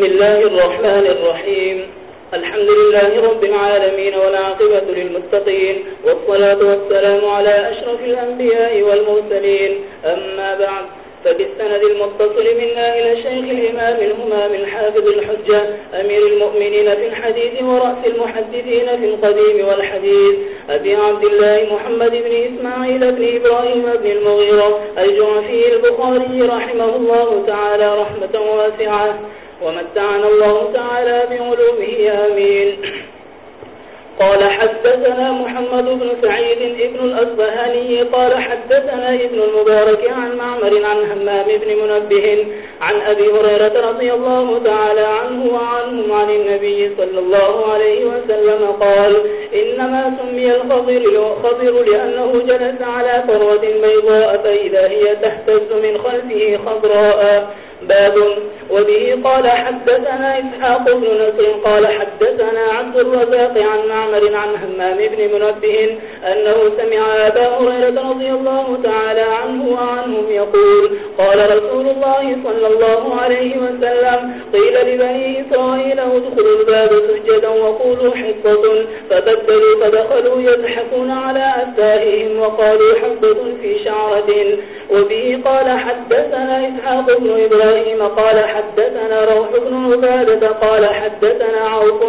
بسم الله الرحمن الرحيم. الحمد لله رب العالمين والعاقبة للمتقين، والصلاة والسلام على أشرف الأنبياء والمرسلين. أما بعد، فبالسند المتصل منا إلى الشيخ الإمام الهمام الحافظ الحجة، أمير المؤمنين في الحديث ورأس المحدثين في القديم والحديث، أبي عبد الله محمد بن إسماعيل بن إبراهيم بن المغيرة، الجعفي البخاري رحمه الله تعالى رحمة واسعة. ومتعنا الله تعالى بعلومه، آمين. قال حدثنا محمد بن سعيد ابن الأصبهاني، قال حدثنا ابن المبارك عن معمر عن همام بن منبه عن أبي هريرة رضي الله تعالى عنه وعنهم عن النبي صلى الله عليه وسلم قال إنما سمي الخضر لأنه جلس على فروة بيضاء، فإذا هي تهتز من خلفه خضراء. باب. وبه قال حدثنا إسحاق بن نصر قال حدثنا عبد الرزاق عن معمر عن همام بن منبه أنه سمع أبا هريرة رضي الله تعالى عنه وعنهم يقول، قال رسول الله صلى الله عليه وسلم، قيل لبني إسرائيل ادخلوا الباب سجدا وقولوا حصة فبدلوا فدخلوا يضحكون على أسائهم وقالوا حصة في شعرة. وبه قال حدثنا إسحاق بن إبراهيم إبراهيم قال حدثنا روح بن عبادة قال حدثنا عوف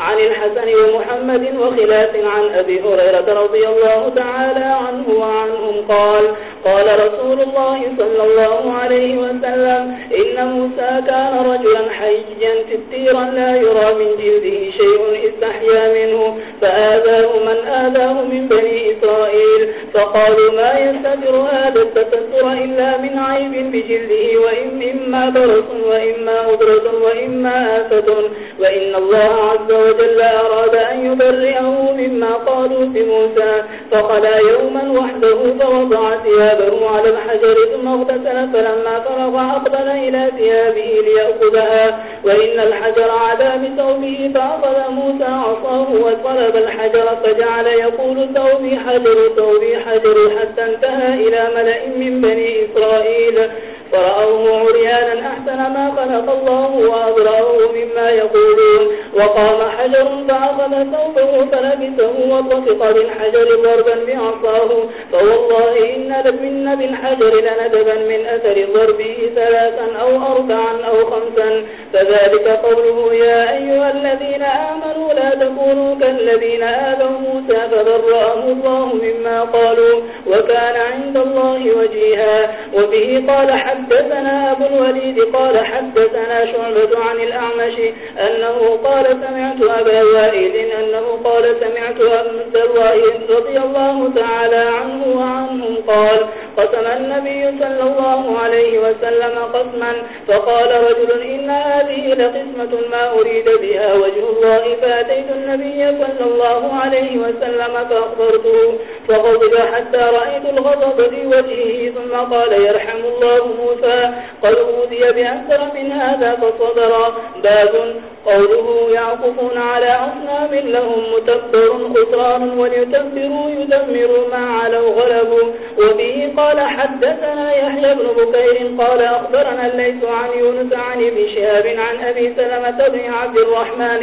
عن الحسن ومحمد وخلاف عن أبي هريرة رضي الله تعالى عنه وعنهم قال قال رسول الله صلى الله عليه وسلم إن موسى كان رجلا حيا ستيرا لا يرى من جلده شيء استحيا منه، فآذاه من آذاه من بني إسرائيل، فقالوا ما يستدر هذا التستر إلا من عيب بجلده وإن إما برس وإما أدرة وإما آفة وإن الله عز وجل أراد أن يبرئه مما قالوا بموسى فخلا يوما وحده فوضع ثيابه على الحجر ثم اغتسل، فلما فرغ أقبل إلى ثيابه ليأخذها، وإن الحجر عدا بثوبه فأخذ موسى عصاه وطلب الحجر فجعل يقول ثوبي حجر ثوبي حجر، حتى انتهى إلى ملئ من بني إسرائيل. فرأوه عريانا أحسن ما خلق الله وأبرأه مما يقولون. وقام حجر فأخذ ثوبه فلبسه وطفق بالحجر ضربا بعصاه. فوالله إن من بالحجر لندبا من أثر ضربه ثلاثا أو أربعا أو خمسا. فذلك قوله يا أيها الذين آمنوا لا تكونوا كالذين آذوا موسى فبرأه الله مما قالوا. وكان عند الله وجيها. وبه قال حدثنا أبو الوليد قال حدثنا شعبة عن الأعمش أنه قال سمعت أبا وائل أنه قال سمعت أمس الوائل رضي الله تعالى عنه وعنهم قال قسم النبي صلى الله عليه وسلم قسما فقال رجل إن هذه لقسمة ما أريد بها وجه الله فأتيت النبي صلى الله عليه وسلم فأخبرته فغضب حتى رأيت الغضب في وجهه ثم قال يرحم الله موسى قد أوذي بأكثر من هذا فصدر باب قوله يعقفون على أصنام لهم متبر خسران وليتبروا يدمروا ما علوا غلبوا وبه قال حدثنا يحيى بن بكير قال أخبرنا الليس عن يونس عن ابن شهاب عن أبي سلمة بن عبد الرحمن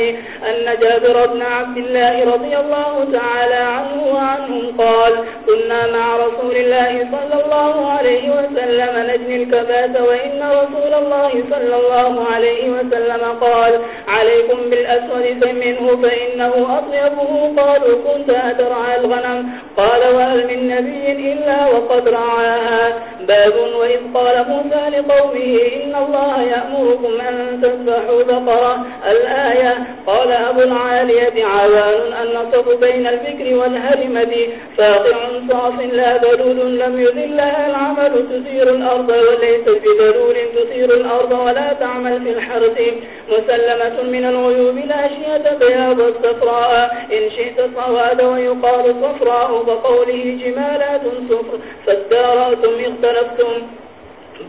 أن جابر بن عبد الله رضي الله تعالى عنه وعنهم قال كنا مع رسول الله صلى الله عليه وسلم نجني الكبات وإن رسول الله صلى الله عليه وسلم قال عليكم بالأسود منه فإنه أطيبه. قالوا كنت أترعى الغنم. قال وهل من نبي إلا وقد رعاها باب وإذ قال موسى لقومه إن الله يأمركم أن تسبحوا بقرة. الآية قال أبو العالية عوان النصف بين الفكر والهرمة فاقع صاف لا بلول لم يذلها العمل تثير الأرض وليس بضرور تثير الأرض ولا تعمل في الحرث. مسلمة من الغيوب لا شيئة بياض الصفراء إن شئت صواد ويقال صفراء بقوله جمالات صفر. فادارأتم اختلفتم.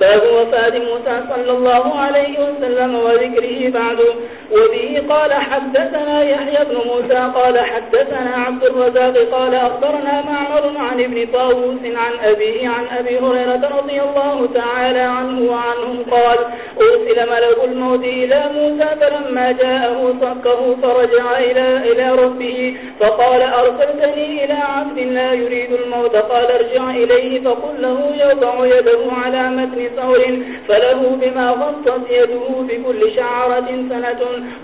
باب وفاد موسى صلى الله عليه وسلم وذكره بعد. وبه قال حدثنا يحيى بن موسى قال حدثنا عبد الرزاق قال أخبرنا معمر عن ابن طاووس عن أبيه عن أبي هريرة رضي الله تعالى عنه وعنهم قال أرسل ملك الموت إلى موسى فلما جاءه صكه فرجع إلى, إلى ربه فقال أرسلتني إلى عبد لا يريد الموت. قال ارجع إليه فقل له يوضع يده على متى متن ثور فله بما غطت يده بكل شعرة سنة.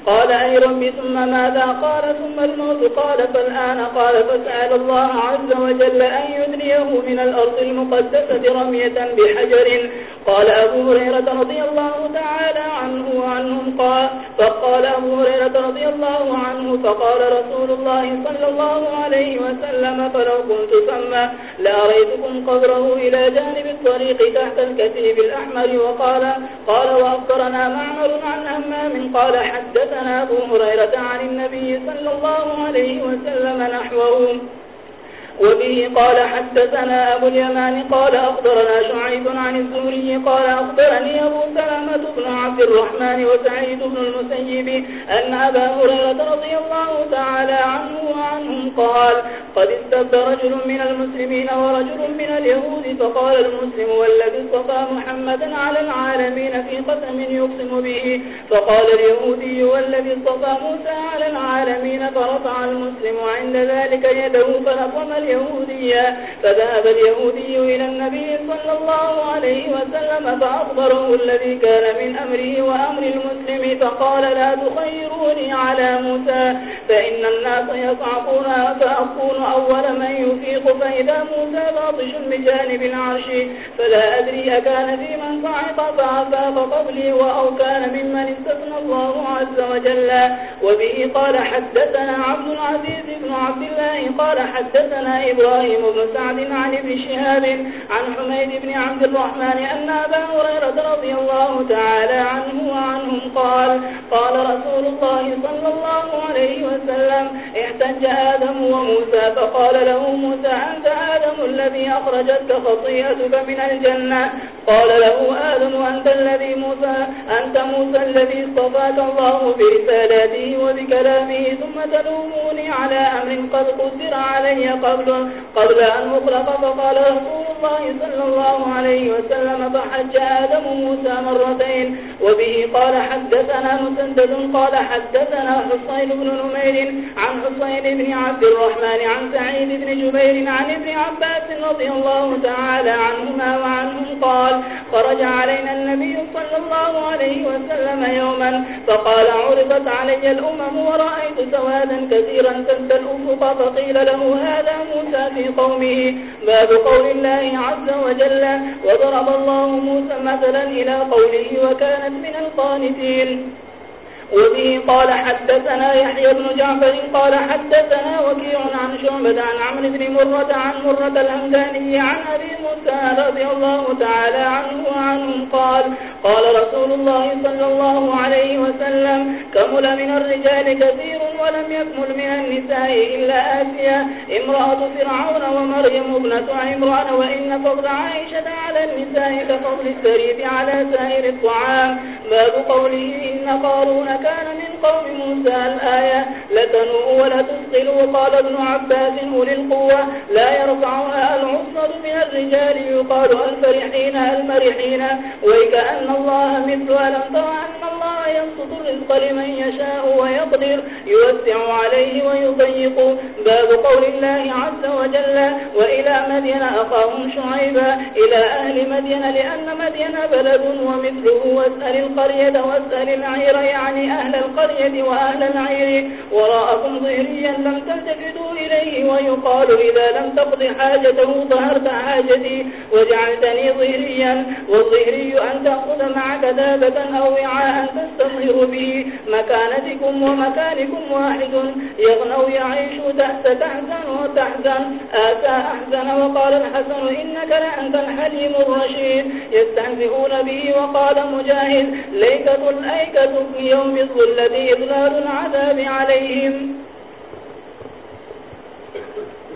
قال أي رب ثم ماذا؟ قال، ثم الموت. قال، فالآن قال، فسأل الله عز وجل أن يدنيه من الأرض المقدسة رمية بحجر. قال أبو هريرة رضي الله تعالى عنه فقال أبو هريرة رضي الله عنه، فقال رسول الله صلى الله عليه وسلم، فلو كنت سمى لأريتكم قبره إلى جانب الطريق تحت الكتيب الأحمر، وقال قال وأفكرنا معمر عن أمام قال حدثنا أبو هريرة عن النبي صلى الله عليه وسلم نحوه. وبه قال حدثنا أبو اليمان قال أخبرنا شعيب عن الزوري قال أخبرني أبو سلامة بن عبد الرحمن وسعيد بن المسيب أن أبا هريرة رضي الله تعالى عنه وعنهم قال، قد استبد رجل من المسلمين ورجل من اليهود فقال المسلم والذي اصطفى محمدا على العالمين في قسم يقسم به، فقال اليهودي والذي اصطفى موسى على العالمين فرفع المسلم عند ذلك يده فلقم اليهودية. فذهب اليهودي إلى النبي صلى الله عليه وسلم فأخبره الذي كان من أمره وأمر المسلم، فقال لا تخيروني على موسى، فإن الناس يصعقون فأكون أول من يفيق، فإذا موسى باطش بجانب العرش، فلا أدري أكان في من صعق فأفاق قبلي أو كان ممن استثنى الله عز وجل. وبه قال حدثنا عبد العزيز بن عبد الله، قال حدثنا إبراهيم بن سعد عن ابن شهاب عن حميد بن عبد الرحمن أن أبا هريرة رضي الله تعالى عنه وعنهم قال قال رسول الله صلى الله عليه وسلم احتج آدم وموسى فقال له موسى أنت آدم الذي أخرجتك خطيئتك من الجنة؟ قال له آدم أنت الذي موسى أنت موسى الذي اصطفاك الله برسالاته وبكلامه ثم تلوموني على أمر قد قدر علي قبل, قبل أن أخلق فقال رسول الله صلى الله عليه وسلم فحج آدم موسى مرتين وبه قال حدثنا مسدد قال حدثنا حصين بن نمير عن حصين بن عبد الرحمن عن سعيد بن جبير عن ابن عباس رضي الله تعالى عنهما وعنهم قال خرج علينا النبي صلى الله عليه وسلم يوما فقال عرضت علي الأمم ورأيت سوادا كثيرا تنسى الأفق فقيل له هذا موسى في قومه باب قول الله عز وجل وضرب الله موسى مثلا إلى قوله وكانت من القانتين. وبه قال حدثنا يحيى بن جعفر قال حدثنا وكيع عن شعبة عن عمر بن مرة عن مرة الهمداني عن أبي موسى رضي الله تعالى عنه وعنهم قال قال رسول الله صلى الله عليه وسلم كمل من الرجال كثير ولم يكمل من النساء إلا آسيا امرأة فرعون ومريم ابنة عمران، وإن فضل عائشة على النساء كفضل السريب على سائر الطعام. باب قوله إن قارون كان من قوم موسى. الآية لتنوء ولا تسقلوا قال ابن عباس أولي القوة. لا يرفعها العصر من الرجال. يقال الفرحين المرحين. ويكأن الله مثل ألم ترى أن الله ينصد الرزق لمن يشاء ويقدر، يوسع عليه ويضيق. باب قول الله عز وجل، وإلى مدين أخاهم شعيبا، إلى أهل مدين، لأن مدين بلد ومثله. واسأل القرية، واسأل العير، يعني أهل القرية وأهل العير. وراءكم ظهريا لم تلتفتوا إليه، ويقال إذا لم تقضي حاجته ظهرت حاجتي. وجعلتني ظهريا، والظهري أن تأخذ معك دابة أو وعاء تستظهر به مكانتكم ومكانكم واحد. يغنو يعيش تحت تحزن وتحزن. آتى أحزن وقال الحسن إنك لأنت الحليم الرشيد. يستهزئون به وقال مجاهد ليكة الأيكة في يوم الظلة إضلال العذاب عليهم.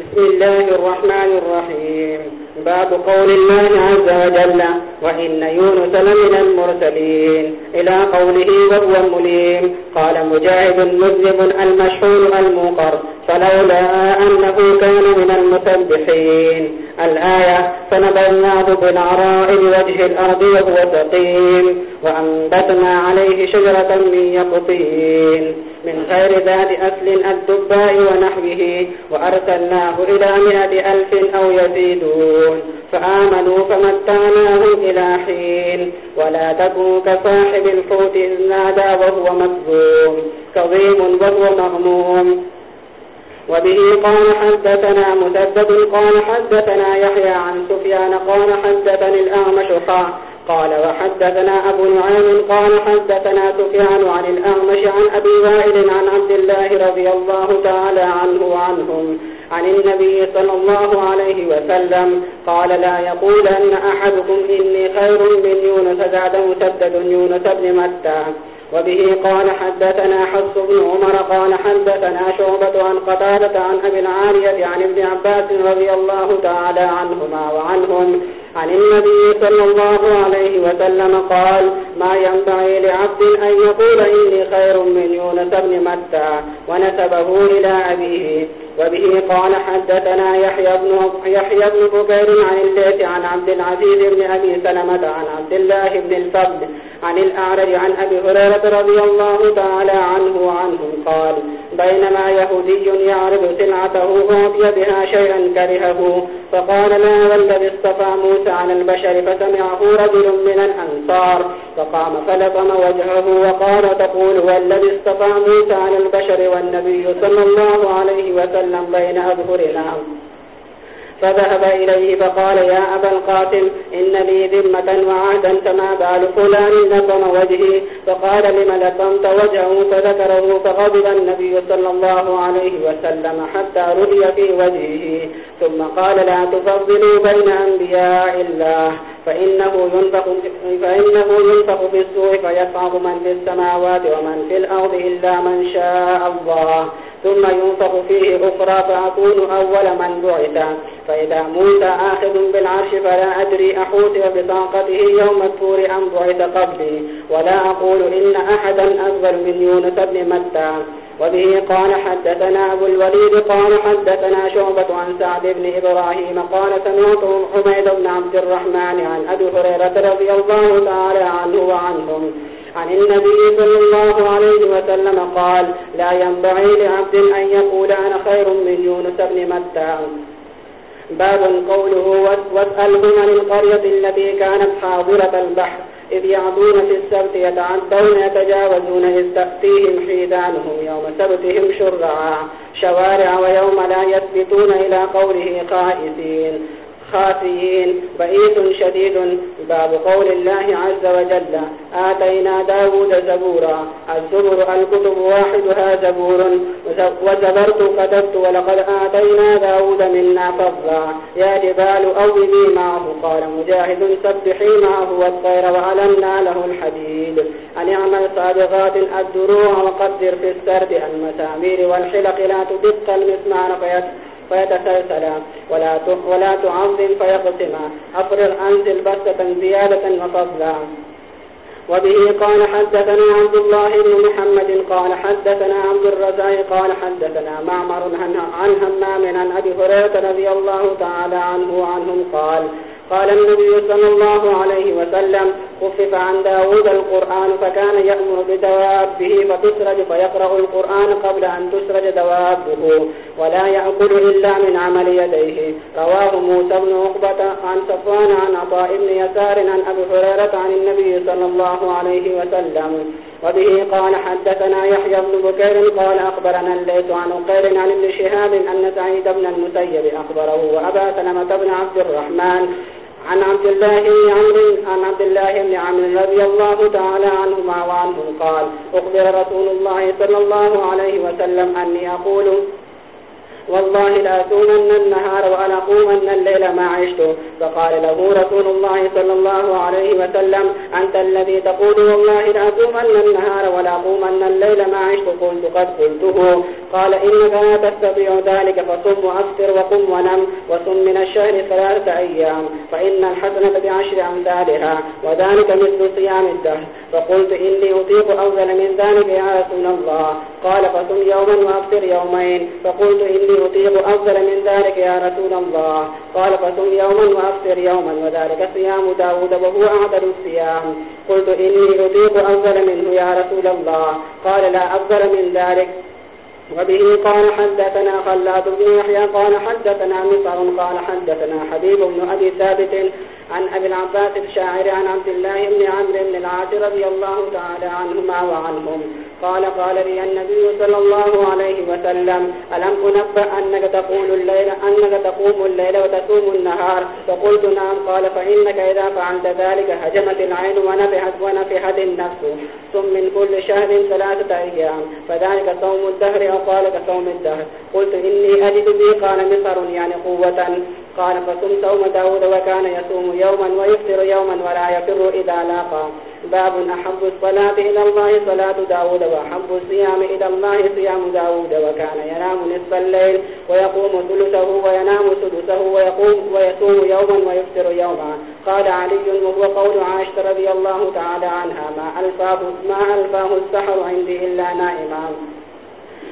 بسم الله الرحمن الرحيم. باب قول الله عز وجل، وإن يونس لمن المرسلين. إلى قوله وهو مليم، قال مجاهد مذنب المشحون الموقر، فلولا أنه كان من المسبحين. الآية فنبذناه بالعراء بوجه الأرض وهو سقيم، وأنبتنا عليه شجرة من يقطين. من غير ذات أسل الدباء ونحوه، وأرسلناه إلى مئة ألف أو يزيدون. يعملون. فآمنوا فمتعناهم إلى حين. ولا تكون كصاحب الحوت إذ نادى وهو مكذوم كظيم وهو مغموم. وبه قال حدثنا مسدد قال حدثنا يحيى عن سفيان قال حدثني الأعمش قال قال وحدثنا أبو نعيم قال حدثنا سفيان عن الأعمش عن أبي وائل عن عبد الله رضي الله تعالى عنه وعنهم عن النبي صلى الله عليه وسلم قال لا يقول أن أحدكم إني خير من يونس زاد مسدد يونس بن متى. وبه قال حدثنا حفص بن عمر قال حدثنا شعبة عن قتالة عن أبي العالية عن ابن عباس رضي الله تعالى عنهما وعنهم عن النبي صلى الله عليه وسلم قال ما ينبعي لعبد أن يقول إني خير من يونس بن متى ونسبه إلى أبيه. وبه قال حدثنا يحيى بن يحيى بن بكير عن الليث عن عبد العزيز بن أبي سلمة عن عبد الله بن الفضل عن الأعرج عن أبي هريرة رضي الله تعالى عنه وعنهم قال بينما يهودي يعرض سلعته فأعطي بها شيئا كرهه فقال لا والذي اصطفى موسى على البشر فسمعه رجل من الأنصار فقام فلطم وجهه وقال، تقول والذي اصطفى موسى على البشر والنبي صلى الله عليه وسلم بين أظهرنا فذهب إليه فقال يا أبا القاتل إن لي ذمة وعهدا فما بال فلان لطم وجهي فقال لم لطمت وجهه فذكره فغضب النبي صلى الله عليه وسلم حتى رضي في وجهه ثم قال لا تفضلوا بين أنبياء الله فإنه ينفق, فإنه ينفق في السوء فيصعب من في السماوات ومن في الأرض إلا من شاء الله. ثم ينفق فيه أخرى فأكون أول من بعث. فإذا موسى آخذ بالعرش فلا أدري أحوت بطاقته يوم الثور أم بعث قبلي. ولا أقول إن أحدا أفضل من يونس بن متى. وبه قال حدثنا أبو الوليد، قال حدثنا شعبة عن سعد بن إبراهيم، قال سمعت حميد بن عبد الرحمن عن أبي هريرة رضي الله تعالى عنه وعنهم، عن النبي صلى الله عليه وسلم قال لا ينبغي لعبد أن يقول أنا خير من يونس بن متى. باب قوله واسألهم عن القرية التي كانت حاضرة البحر إذ يعضون في السبت يتعدون يتجاوزون إذ تأتيهم حيدانهم يوم سبتهم شرعا شوارع ويوم لا يثبتون إلى قوله خائفين خافيين بئيس شديد. باب قول الله عز وجل. آتينا داود زبورا. الزبر الكتب واحدها زبور. وزبرت كتبت ولقد آتينا داود منا فضلا. يا جبال أوبي معه. قال مجاهد سبحي معه والطير وعلمنا له الحديد. أن اعمل صادغات الدروع وقدر في السرد. المسامير والحلق لا تدق المسمان فيتبع فيتسلسلا. ولا ولا تعظم فيقسما أفرغ أنزل بسة زيادة وفضلا. وبه قال حدثنا عبد الله بن محمد قال حدثنا عبد الرزاق قال حدثنا معمر عن همام عن أبي هريرة رضي الله تعالى عنه وعنهم قال قال النبي صلى الله عليه وسلم خفف عن داود القرآن فكان يأمر بدوابه فتسرج فيقرأ القرآن قبل أن تسرج دوابه ولا يأكل إلا من عمل يديه. رواه موسى بن عقبة عن صفوان عن عطاء بن يسار عن أبي هريرة عن النبي صلى الله عليه وسلم. وبه قال حدثنا يحيى بن بكير قال أخبرنا الليس عن قير عن ابن شهاب أن سعيد بن المسيب أخبره وأبا سلمة بن عبد الرحمن عن عبد الله بن عمرو، عن عبد الله بن عمرو رضي الله تعالى عنهما وعنهم قال أخبر رسول الله صلى الله عليه وسلم أني أقول والله لا أتومن النهار وأنا قومن الليل ما عشت. فقال له رسول الله صلى الله عليه وسلم، أنت الذي تقول والله لا أتومن النهار ولا قومن الليل ما عشت. قلت، قد قلته. قال، إنك لا تستطيع ذلك، فصم وأفطر وقم ونم، وصم من الشهر ثلاثة أيام، فإن الحسنة بعشر أمثالها، وذلك مثل صيام الدهر. فقلت، إني أطيق أفضل من ذلك يا رسول الله. قال، فصم يوما وأفطر يومين. فقلت، إني يطيق أفضل من ذلك يا رسول الله. قال، فصم يوما وأفطر يوما، وذلك صيام داود وهو أعدل الصيام. قلت، إني أطيق أفضل منه يا رسول الله. قال، لا أفضل من ذلك. وبه قال، حدثنا خلاد بن يحيى، قال، حدثنا مصر قال، حدثنا حبيب بن أبي ثابت عن أبي العباس الشاعر عن عبد الله بن عمرو بن العاص رضي الله تعالى عنهما وعنهم. قال قال لي النبي صلى الله عليه وسلم، ألم أنبأ أنك تقول الليل، أنك تقوم الليل وتسوم النهار؟ فقلت نعم. قال، فإنك إذا فعلت ذلك هجمت العين ونفحت ونفحت النفس. ثم من كل شهر ثلاثة أيام. فذلك صوم الدهر أو قال كصوم الدهر. قلت، إني أجد بي قال مصر، يعني قوة. قال فصم صوم داود وكان يصوم يوما ويفطر يوما ولا يفر إذا لاقى باب أحب الصلاة إلى الله صلاة داود وأحب الصيام إلى الله صيام داود وكان ينام نصف الليل ويقوم ثلثه وينام ثلثه ويقوم ويصوم يوما ويفطر يوما. قال علي وهو قول عائشة رضي الله تعالى عنها ما ألفاه, ما ألفاه السحر عندي إلا نائما.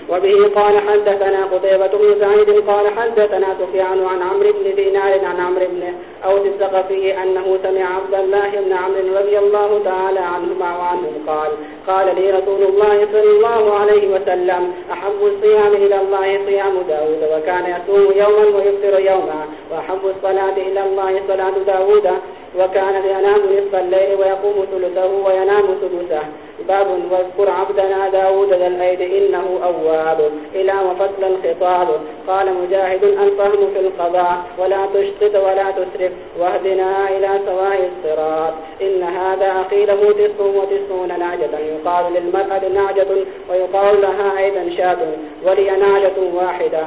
وبه قال حدثنا قطيبة بن سعيد قال حدثنا سفيان عن عمرو بن دينار عن عمرو بن أوس الثقفي أنه سمع عبد الله بن عمرو رضي الله تعالى عنهما وعنهم قال قال لي رسول الله صلى الله عليه وسلم، أحب الصيام إلى الله صيام داود، وكان يصوم يوما ويفطر يوما، وأحب الصلاة إلى الله صلاة داود، وكان ينام نصف الليل ويقوم ثلثه وينام ثلثه. باب واذكر عبدنا داود ذا الأيد إنه أواب. إلى وفصل الخطاب. قال مجاهد الفهم في القضاء. ولا تشتت ولا تسرف. واهدنا إلى سواء الصراط. إن هذا أخيله تسع وتسعون نعجة يقال للمرأة نعجة ويقال لها أيضا شاب ولي نعجة واحدة.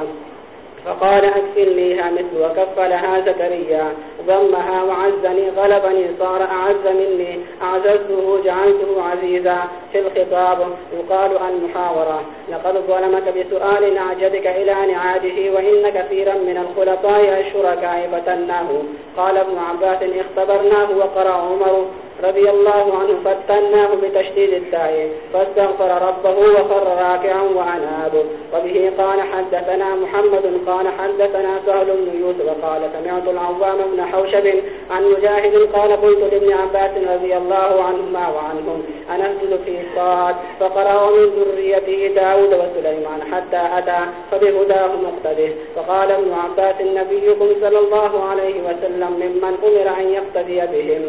فقال أكفلنيها مثل وكفلها زكريا ضمها وعزني غلبني، صار أعز مني، أعززته، جعلته عزيزا. في الخطاب يقال المحاورة. لقد ظلمك بسؤال نعجدك إلى نعاده وإن كثيرا من الخلطاء الشركاء فتناه. قال ابن عباس اختبرناه وقرأ عمر رضي الله عنه فتناه بتشديد التاء فاستغفر ربه وخر راكعا وعناب. وبه قال حدثنا محمد، قال حدثنا سهل بن يوسف قال سمعت العوام بن حوشب عن مجاهد قال قلت لابن عباس رضي الله عنهما وعنهم أنزل في الصاد فقرأ من ذريته داود وسليمان حتى أتى فبهداه مقتده فقال ابن عباس نبيكم صلى الله عليه وسلم ممن أمر أن يقتدي بهم.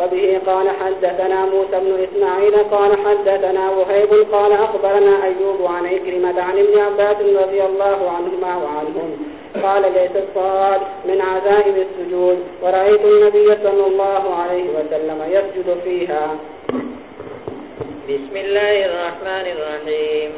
وبه قال قال حدثنا موسى بن إسماعيل قال حدثنا وهيب قال أخبرنا أيوب عن إكرمة عن ابن عباس رضي الله عنهما وعنهم. قال ليس الصاد من عذائب السجود، ورأيت النبي صلى الله عليه وسلم يسجد فيها. بسم الله الرحمن الرحيم.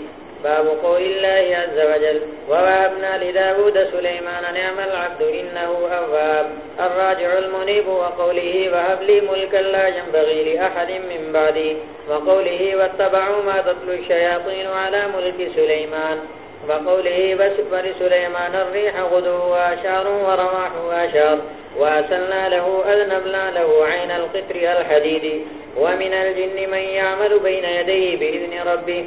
باب قول الله عز وجل ووابنا لداود سليمان نعم العبد، إنه أواب. الراجع المنيب وقوله، وهب لي ملكا لا ينبغي لأحد من بعدي. وقوله، واتبعوا ما تطلو الشياطين على ملك سليمان. وقوله بسفر سليمان الريح غدو واشار ورواح واشار وأسلنا له، أذنبنا له عين القطر الحديد. ومن الجن من يعمل بين يديه بإذن ربه.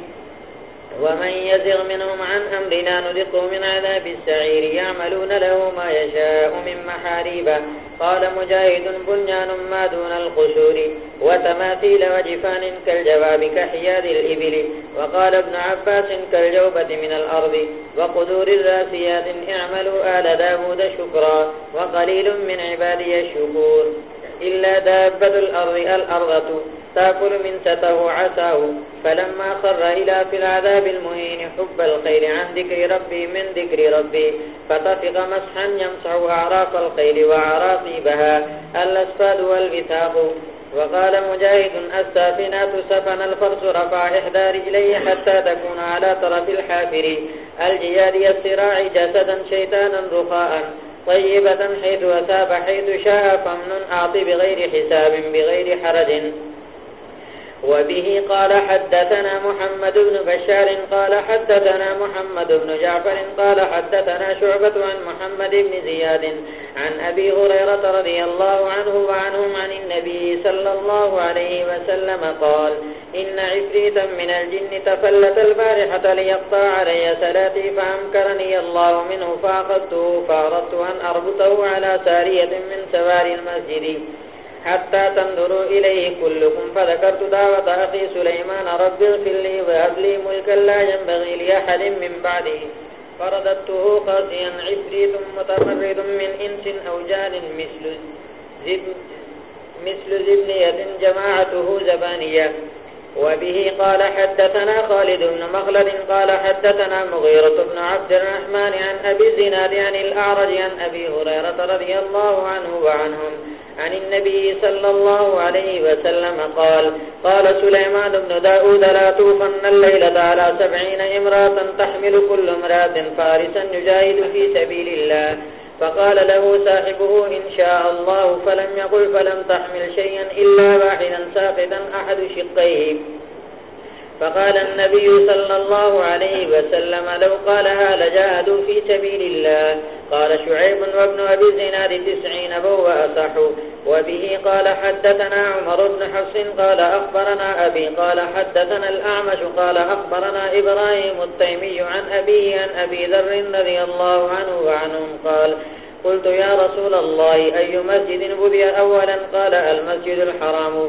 ومن يزغ منهم عن أمرنا نذقه من عذاب السعير، يعملون له ما يشاء من محاريب. قال مجاهد، بنيان ما دون القشور. وتماثيل وجفان كالجواب كحياد الإبل. وقال ابن عباس كالجوبة من الأرض. وقدور الراسيات، اعملوا آل داود شكرا. وقليل من عبادي الشكور. إلا دابة الأرض الأرضة تأكل من سته عساه فلما خر إلى في العذاب المهين، حب الخير عن ذكر ربي من ذكر ربي. فتفق مسحا يمسع أعراف الخير وعراصيبها الأسفاد والبثاق وقال مجاهد السافنات سفن الفرس رفع إحدى رجليه حتى تكون على طرف الحافر. الجياد السراع جسدا شيطانا رخاء. طيبة حيث أساب حيث شاء فمن أعطي بغير حساب بغير حرج. وبه قال حدثنا محمد بن بشار قال حدثنا محمد بن جعفر قال حدثنا شعبة عن محمد بن زياد عن أبي هريرة رضي الله عنه وعنهم عن النبي صلى الله عليه وسلم قال، إن عفريتا من الجن تفلت البارحة ليقطع علي سلاتي فأمكرني الله منه فأخذته فأردت أن أربطه على سارية من سوار المسجد. حتى تنظروا إليه كلكم فذكرت دعوة أخي سليمان، رب اغفر لي وهب لي ملكا لا ينبغي لأحد من بعده. فرددته قاسيا عفريت متمرد من إنس أو جان مثل زب مثل زبنية جماعته زبانية. وبه قال حدثنا خالد بن مخلد قال حدثنا مغيرة بن عبد الرحمن عن أبي الزناد عن الأعرج عن أبي هريرة رضي الله عنه وعنهم. عن النبي صلى الله عليه وسلم قال قال سليمان بن داود، لا توفن الليلة على سبعين امرات تحمل كل امرات فارسا يجاهد في سبيل الله. فقال له صاحبه، إن شاء الله فلم يقل فلم تحمل شيئا إلا واحدا ساقدا أحد شقيه. فقال النبي صلى الله عليه وسلم، لو قالها لجاهدوا في سبيل الله. قال شعيب وابن أبي الزناد تسعين بو وأصحوا وبه قال حدثنا عمر بن حفص، قال أخبرنا أبي، قال حدثنا الأعمش، قال أخبرنا إبراهيم التيمي عن أبيه عن أبي ذر رضي الله عنه وعنهم قال، قلت يا رسول الله، أي مسجد بدي أولا؟ قال، المسجد الحرام.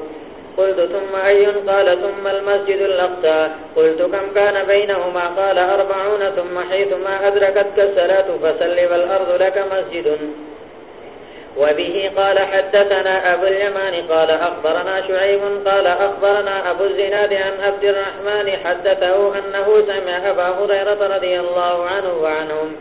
قلت ثم أي قال ثم المسجد الأقصى. قلت كم كان بينهما؟ قال أربعون. ثم حيثما أدركتك السلاة فسل والأرض لك مسجد. وبه قال حدثنا أبو اليمان قال أخبرنا شعيب قال أخبرنا أبو الزناد عن عبد الرحمن حدثه أنه سمع أبا هريرة رضي الله عنه وعنهم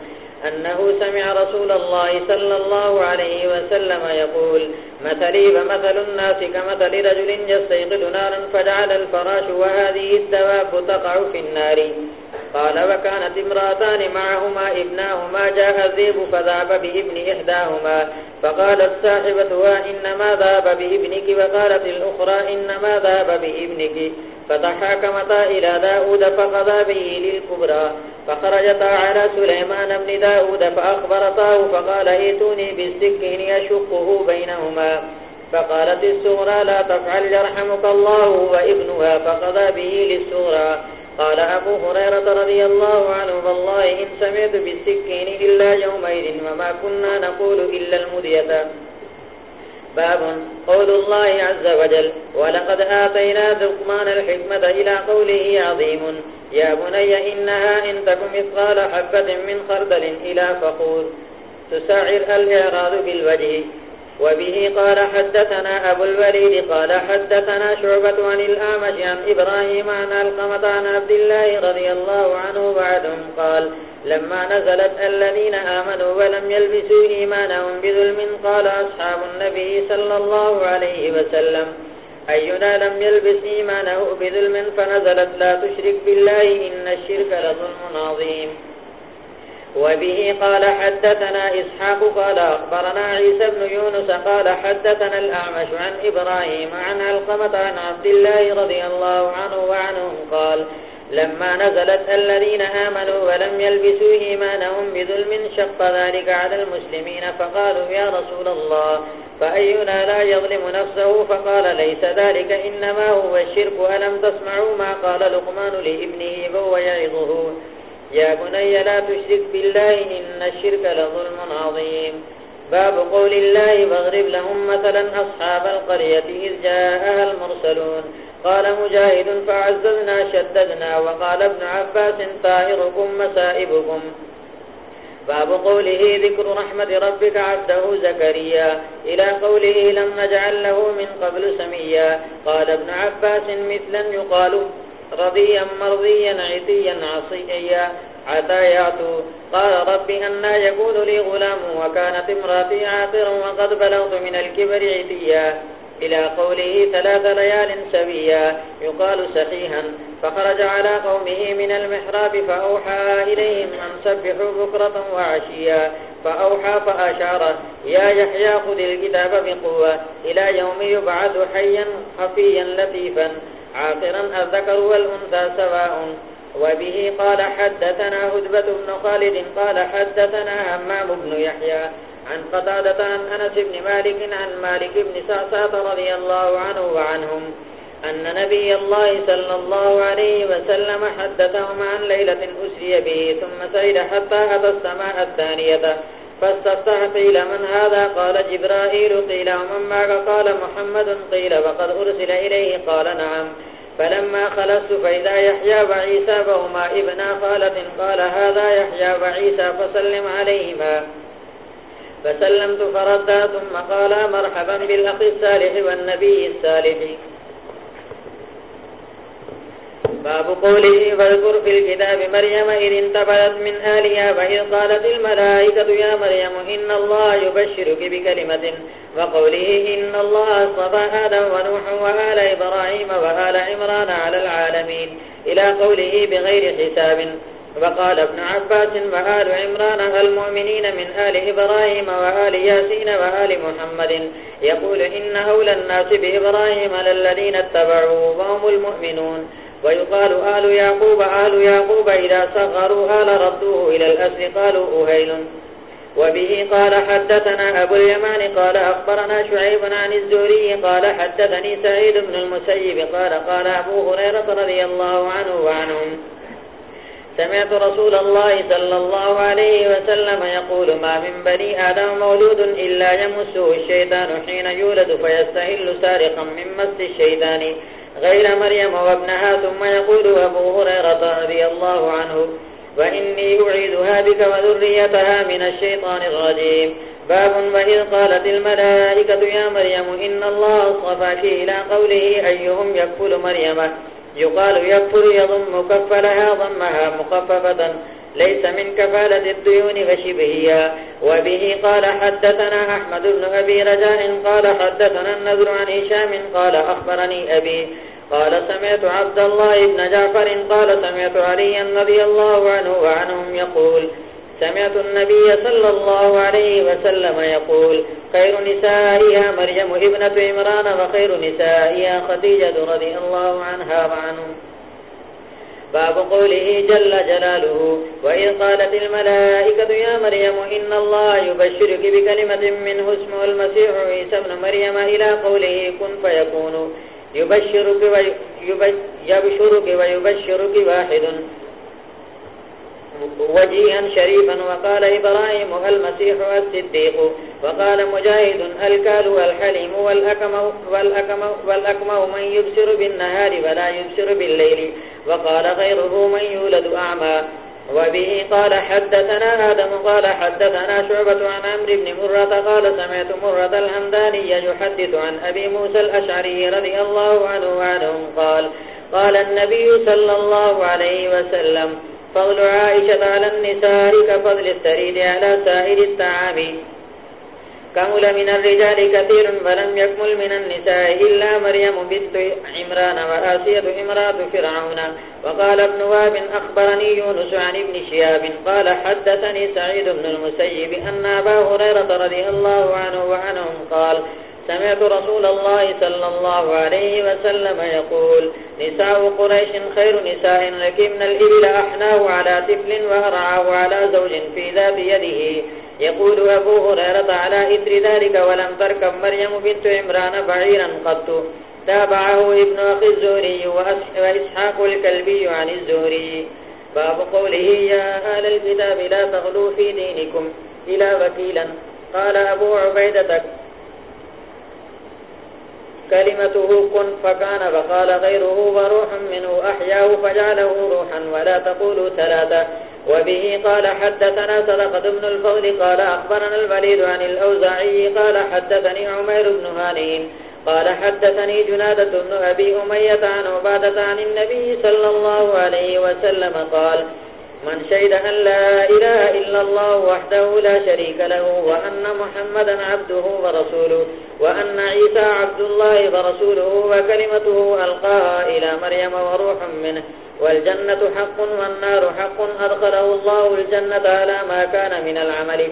أنه سمع رسول الله صلى الله عليه وسلم يقول مثلي فمثل الناس كمثل رجل يستيقظ نارا فجعل الفراش وهذه الدواب تقع في النار. قال، وكانت امراتان معهما ابناهما جاء الذيب فذاب بابن إحداهما. فقالت صاحبتها إنما ذاب بابنك؟ وقالت الأخرى إنما ذاب بابنك. فتحاكمتا إلى داود فقضى به للكبرى. فخرجتا على سليمان بن داود فأخبرتاه، فقال ايتوني بالسكين يشقه بينهما. فقالت السغرى لا تفعل يرحمك الله وابنها فقضى به للسغرى قال أبو هريرة رضي الله عنه، والله إن سمعت بالسكين إلا يومئذ وما كنا نقول إلا المدية. باب قول الله عز وجل، ولقد آتينا ذقمان الحكمة إلى قوله عظيم. يا بني إنها إن تكم إثقال حبة من خردل إلى فخور. تسعر الإعراض بالوجه. وبه قال حدثنا أبو الوليد قال حدثنا شعبة عن الآمش عن إبراهيم عن القمة عن عبد الله رضي الله عنه بعدهم قال، لما نزلت الذين آمنوا ولم يلبسوا إيمانهم بظلم قال أصحاب النبي صلى الله عليه وسلم، أينا لم يلبس إيمانه بظلم فنزلت لا تشرك بالله إن الشرك لظلم عظيم. وبه قال حدثنا إسحاق قال أخبرنا عيسى بن يونس قال حدثنا الأعمش عن إبراهيم عن علقمة عن عبد الله رضي الله عنه وعنهم قال، لما نزلت الذين آمنوا ولم يلبسوا إيمانهم بظلم شق ذلك على المسلمين فقالوا يا رسول الله، فأينا لا يظلم نفسه؟ فقال ليس ذلك، إنما هو الشرك، ألم تسمعوا ما قال لقمان لابنه وهو يعظه؟ يا بني لا تشرك بالله إن الشرك لظلم عظيم باب قول الله واغرب لهم مثلا أصحاب القرية إذ جاءها المرسلون قال مجاهد فعززنا شددنا وقال ابن عباس طائركم مسائبكم باب قوله ذكر رحمة ربك عبده زكريا إلى قوله لم نجعل له من قبل سميا قال ابن عباس مثلا يقال رضيا مرضيا، عتيا، عصيا عتايات قال رب أنا يكون لي غلام وكانت امراتي عاطرا وقد بلغت من الكبر عتيا. إلى قوله ثلاث ليال سبيا يقال سحيها فخرج على قومه من المحراب فأوحى إليهم أن سبحوا بكرة وعشيا. فأوحى فأشاره يا يحيى خذ الكتاب بقوة. إلى يوم يبعث حيا خفيا لطيفا. عاقرا الذكر والأنثى سواء. وبه قال حدثنا هدبة بن خالد قال حدثنا همام بن يحيى عن قطادة عن أنس بن مالك عن مالك بن سعسات رضي الله عنه وعنهم أن نبي الله صلى الله عليه وسلم حدثهم عن ليلة أسري به ثم سيد حتى أتى السماء الثانية. فاستفتح قيل من هذا؟ قال جبرائيل. قيل ومن معك؟ قال محمد. قيل وقد أرسل إليه؟ قال نعم. فلما خلصت، فإذا يحيى وعيسى فهما ابنا خالة، قال هذا يحيى وعيسى، فسلم عليهما. فسلمت فردا، ثم قال مرحبا بالأخ السالح والنبي السالح باب قوله فاذكر في الكتاب مريم إذ انتبذت من آلها وإذ قالت الملائكة يا مريم إن الله يبشرك بكلمة وقوله إن الله صفى آدم ونوح وآل إبراهيم وآل عمران على العالمين إلى قوله بغير حساب. وقال ابن عباس وآل عمران المؤمنين من آل إبراهيم وآل ياسين وآل محمد. يقول إن أولى الناس بإبراهيم للذين اتبعوا وهم المؤمنون. ويقال آل يعقوب آل يعقوب إذا صغروا آل ردوه إلى الأسل قالوا أهيل. وبه قال حدثنا أبو اليمان قال أخبرنا شعيب عن الزوري قال حدثني سعيد بن المسيب قال قال أبو هريرة رضي الله عنه وعنهم. سمعت رسول الله صلى الله عليه وسلم يقول ما من بني آدم مولود إلا يمسه الشيطان حين يولد فيستهل سارقا من مس الشيطان. غير مريم وابنها ثم يقول أبو هريرة رضي الله عنه، وإني أعيدها بك وذريتها من الشيطان الرجيم. باب وإذ قالت الملائكة، يا مريم، إن الله اصطفاك إلى قوله أيهم يكفل مريم يقال يكفر يضم كفلها ضمها مخففة ليس من كفالة الديون وشبهية. وبه قال حدثنا أحمد بن أبي رجاء قال حدثنا النذر عن هشام قال أخبرني أبي قال سمعت عبد الله بن جعفر قال سمعت عليا نبي الله عنه وعنهم يقول سمعت النبي صلى الله عليه وسلم يقول خير نسائها مريم ابنة عمران وخير نسائها خديجة رضي الله عنها وعنهم. باب قوله جل جلاله، وإذ قالت الملائكة، يا مريم، إن الله يبشرك بكلمة منه اسمه المسيح عيسى بن مريم إلى قوله كن فيكون، يبشرك ويبشرك ويبشرك واحد. وجيها شريفا وقال إبراهيم المسيح الصديق وقال مجاهد الكال والحليم والأكم, والأكم, والأكم من يبصر بالنهار ولا يبصر بالليل؟ وقال غيره من يولد أعمى؟ وبه قال حدثنا آدم قال حدثنا شعبة عن عمر بن مرة قال سمعت مرة الهمداني يحدث عن أبي موسى الأشعري رضي الله عنه وعنهم قال قال النبي صلى الله عليه وسلم فضل عائشة على النساء كفضل السريد على سائر التعام كمل من الرجال كثير فلم يكمل من النساء إلا مريم بنت عمران وآسية إمرات فرعون. وقال ابن واب أخبرني يونس عن ابن شياب قال حدثني سعيد بن المسيب أن أبا هريرة رضي الله عنه وعنهم قال سمعت رسول الله صلى الله عليه وسلم يقول، نساء قريش خير نساء لكن الإبل أحناه على تفل وأرعاه على زوج في ذات يده. يقول أبو هريرة على إثر ذلك ولم تركب مريم بنت عمران بعيرا قط. تابعه ابن أخي الزوري وإسحاق الكلبي عن الزوري باب قوله، يا آل الكتاب لا تغلوا في دينكم. إلى وكيلا. قال أبو عبيدة كلمته كن فكان وقال غيره وروح منه أحياه فجعله روحا ولا تقولوا ثلاثة وبه قال حدثنا صدقة بن الفضل قال أخبرنا الوليد عن الأوزاعي قال حدثني عمير بن هانين قال حدثني جنادة بن أبي أمية عن عبادة عن النبي صلى الله عليه وسلم قال من شهد أن لا إله إلا الله وحده لا شريك له وأن محمدا عبده ورسوله وأن عيسى عبد الله ورسوله وكلمته ألقاها إلى مريم وروح منه والجنة حق والنار حق أدخله الله الجنة على ما كان من العمل.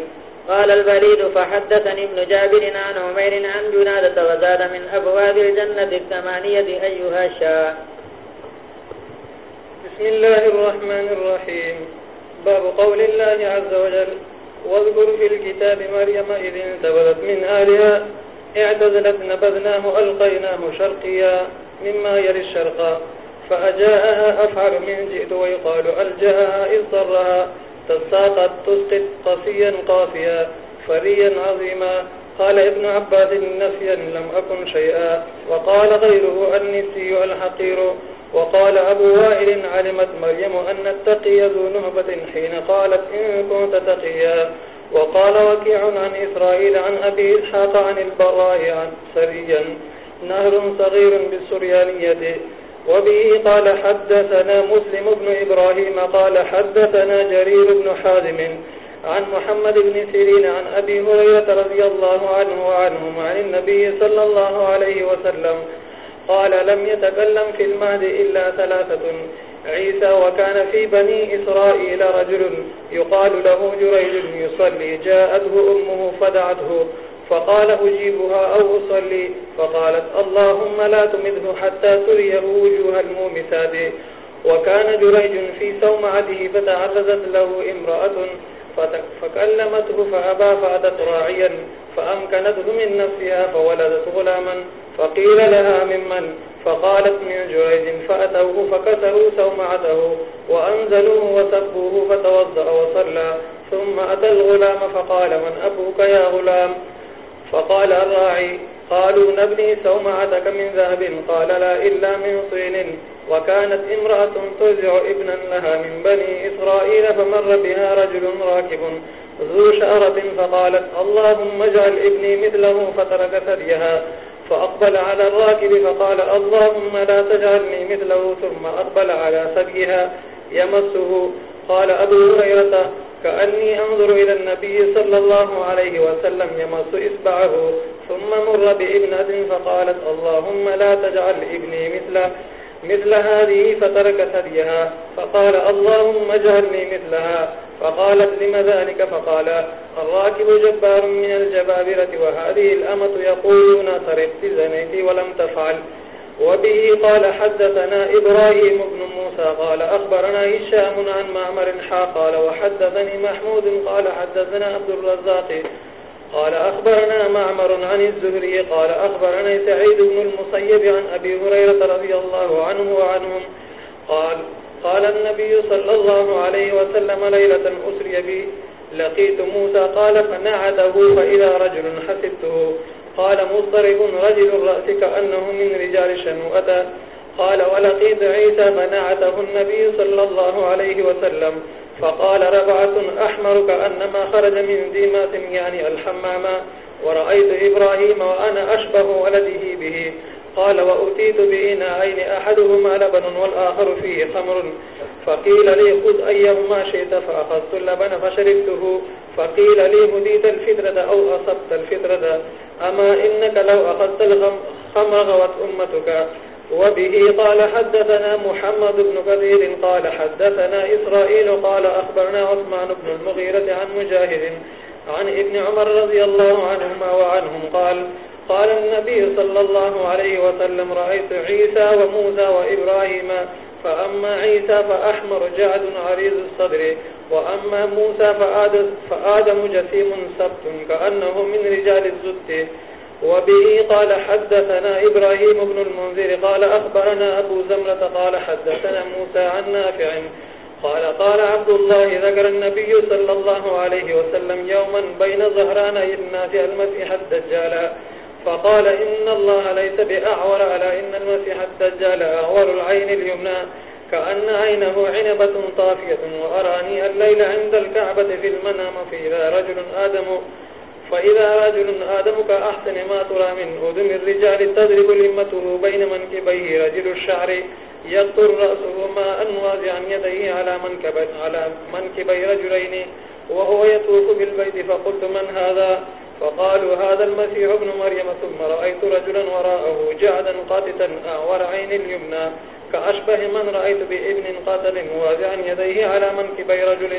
قال البريد فحدثني ابن جابر عن عمير عن جنادة وزاد من أبواب الجنة الثمانية أيها شاء بسم الله الرحمن الرحيم باب قول الله عز وجل واذكر في الكتاب مريم إذ انتبذت من آلها اعتزلت نبذناه ألقيناه شرقيا مما يلي الشرقا فأجاءها أفعل من جئت ويقال ألجاءها إذ صرها تساقت تسقط قصيا قافيا فريا عظيما قال ابن عباس نفيا لم أكن شيئا وقال غيره النسي الحقير وقال أبو وائل علمت مريم أن التقي ذو نهبة حين قالت إن كنت تقيا. وقال وكيع عن إسرائيل عن أبي إسحاق عن البراء عن سريا. نهر صغير بالسريانية. وبه قال حدثنا مسلم بن إبراهيم قال حدثنا جرير بن حازم عن محمد بن سيرين عن أبي هريرة رضي الله عنه وعنهم عن النبي صلى الله عليه وسلم قال لم يتكلم في المهد إلا ثلاثة. عيسى وكان في بني إسرائيل رجل يقال له جريج يصلي. جاءته أمه فدعته، فقال أجيبها أو أصلي. فقالت اللهم لا تمده حتى تريه وجوه المومسات. وكان جريج في سومعته فتعرضت له امرأة فكلمته فأبى فأتت راعيا فأمكنته من نفسها فولدت غلاما فقيل لها ممن؟ فقالت من جريج فأتوه فكسروا سومعته وأنزلوه وسبوه فتوضأ وصلى ثم أتى الغلام فقال من أبوك يا غلام؟ فقال الراعي قالوا نبني سومعتك من ذهب قال لا إلا من صين وكانت امرأة تزع ابنا لها من بني إسرائيل فمر بها رجل راكب ذو شأرة فقالت اللهم اجعل ابني مثله فترك ثديها فأقبل على الراكب فقال اللهم لا تجعلني مثله ثم أقبل على ثديها يمسه. قال أبو هريرة كأني أنظر إلى النبي صلى الله عليه وسلم يمس إسبعه ثم مر بابنة فقالت اللهم لا تجعل ابني مثل مثل هذه فترك ثديها. فقال، اللهم اجعلني مثلها. فقالت، لم ذلك؟ فقال، الراكب جبار من الجبابرة وهذه الأمة يقولون تركت زنيتي ولم تفعل. وبه قال، حدثنا إبراهيم بن موسى. قال، أخبرنا هشام عن معمر حا. قال، وحدثني محمود. قال، حدثنا عبد الرزاق. قال أخبرنا معمر عن الزهري قال أخبرنا سعيد بن المصيب عن أبي هريرة رضي الله عنه وعنهم قال قال النبي صلى الله عليه وسلم ليلة أسري بي، لقيت موسى قال فنعته فإذا رجل حسبته، قال مضطرب رجل الرأس كأنه من رجال شنوءة قال ولقيت عيسى فنعته النبي صلى الله عليه وسلم. فقال، ربعة أحمر كأنما خرج من ديمات يعني الحمام. ورأيت إبراهيم وأنا أشبه ولده به. قال وأتيت بإناءين أحدهما لبن والآخر فيه خمر. فقيل لي، خذ أيهما شئت. فأخذت اللبن فشربته. فقيل لي هديت الفترة أو أصبت الفترة أما إنك لو أخذت الخمر غوت أمتك. وبه قال حدثنا محمد بن كثير قال حدثنا إسرائيل قال أخبرنا عثمان بن المغيرة عن مجاهد عن ابن عمر رضي الله عنهما وعنهم قال قال النبي صلى الله عليه وسلم رأيت عيسى وموسى وإبراهيم، فأما عيسى فأحمر جعد عريض الصدر، وأما موسى فآدم جسيم سبت، كأنه من رجال الزد وبه قال حدثنا إبراهيم بن المنذر قال أخبرنا أبو زمرة قال حدثنا موسى عن نافع قال قال عبد الله ذكر النبي صلى الله عليه وسلم يوما بين ظهران الناس المسيح الدجال. فقال إن الله ليس بأعور على إن المسيح الدجال أعور العين اليمنى، كأن عينه عنبة طافية، وأراني الليل عند الكعبة في المنام في رجل آدم فإذا رجل آدمك أحسن ما ترى من أدم الرجال تضرب لمته بين منكبيه رجل الشعر، يقطر رأسه ماء وازعا يديه على منكب، على منكبي رجلين، وهو يطوف بالبيت. فقلت من هذا؟ فقالوا هذا المسيح ابن مريم. ثم رأيت رجلا وراءه جعدا قاتتا أعور عين اليمنى، كأشبه من رأيت بابن قاتل وازعا يديه على منكبي رجل.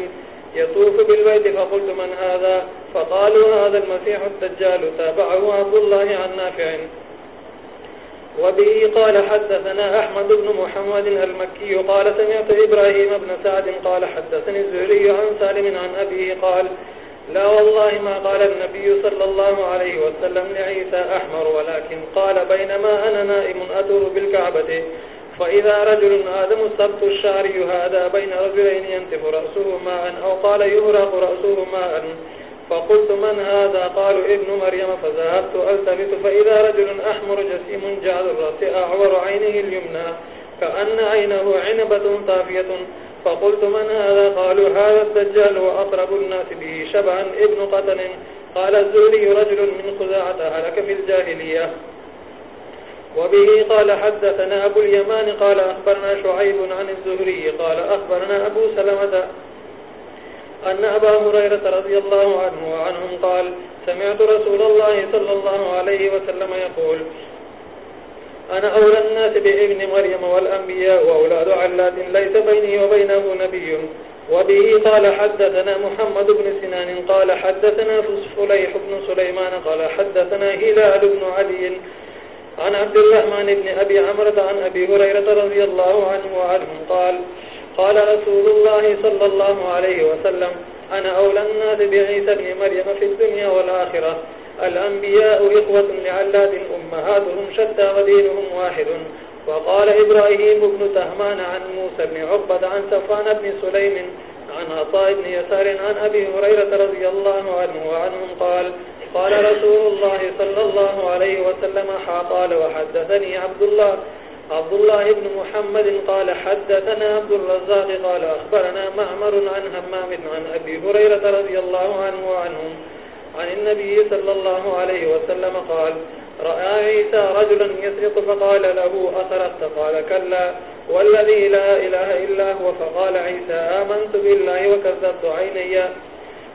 يطوف بالبيت فقلت من هذا؟ فقالوا هذا المسيح الدجال، تابعه عبد الله عن نافع. وبه قال حدثنا أحمد بن محمد المكي، قال سمعت إبراهيم بن سعد قال حدثني الزهري عن سالم عن أبيه قال لا والله ما قال النبي صلى الله عليه وسلم لعيسى أحمر، ولكن قال بينما أنا نائم أدور بالكعبة. فإذا رجل آدم سبت الشعر يهادى بين رجلين ينتف رأسه ماء أو قال يهرق رأسه ماء فقلت من هذا؟ قالوا ابن مريم فذهبت ألتمس فإذا رجل أحمر جسيم جعل الرأس أعور عينه اليمنى كأن عينه عنبة طافية فقلت من هذا؟ قالوا هذا الدجال وأطرب الناس به شبعا ابن قتل قال الزهري رجل من خزاعة هلك في الجاهلية وبه قال حدثنا أبو اليمان قال أخبرنا شعيب عن الزهري قال أخبرنا أبو سلمة أن أبا هريرة رضي الله عنه وعنهم قال سمعت رسول الله صلى الله عليه وسلم يقول أنا أولى الناس بابن مريم والأنبياء وأولاد علات ليس بيني وبينه نبي. وبه قال حدثنا محمد بن سنان قال حدثنا فليح بن سليمان قال حدثنا هلال بن علي عن عبد الرحمن بن أبي عمرة عن أبي هريرة رضي الله عنه وعنهم قال قال رسول الله صلى الله عليه وسلم أنا أولى الناس بعيسى بن مريم في الدنيا والآخرة. الأنبياء إخوة لعلات أمهاتهم شتى ودينهم واحد. وقال إبراهيم بن تهمان عن موسى بن عقبة عن سفان بن سليم عن عطاء بن يسار عن أبي هريرة رضي الله عنه وعنهم قال قال رسول الله صلى الله عليه وسلم حاطال وحدثني عبد الله. عبد الله بن محمد قال حدثنا عبد الرزاق قال أخبرنا معمر عن همام عن أبي هريرة رضي الله عنه وعنهم. عن النبي صلى الله عليه وسلم قال رأى عيسى رجلا يسرق فقال له أسرقت قال كلا. والذي لا إله إلا هو. فقال عيسى آمنت بالله وكذبت عيني.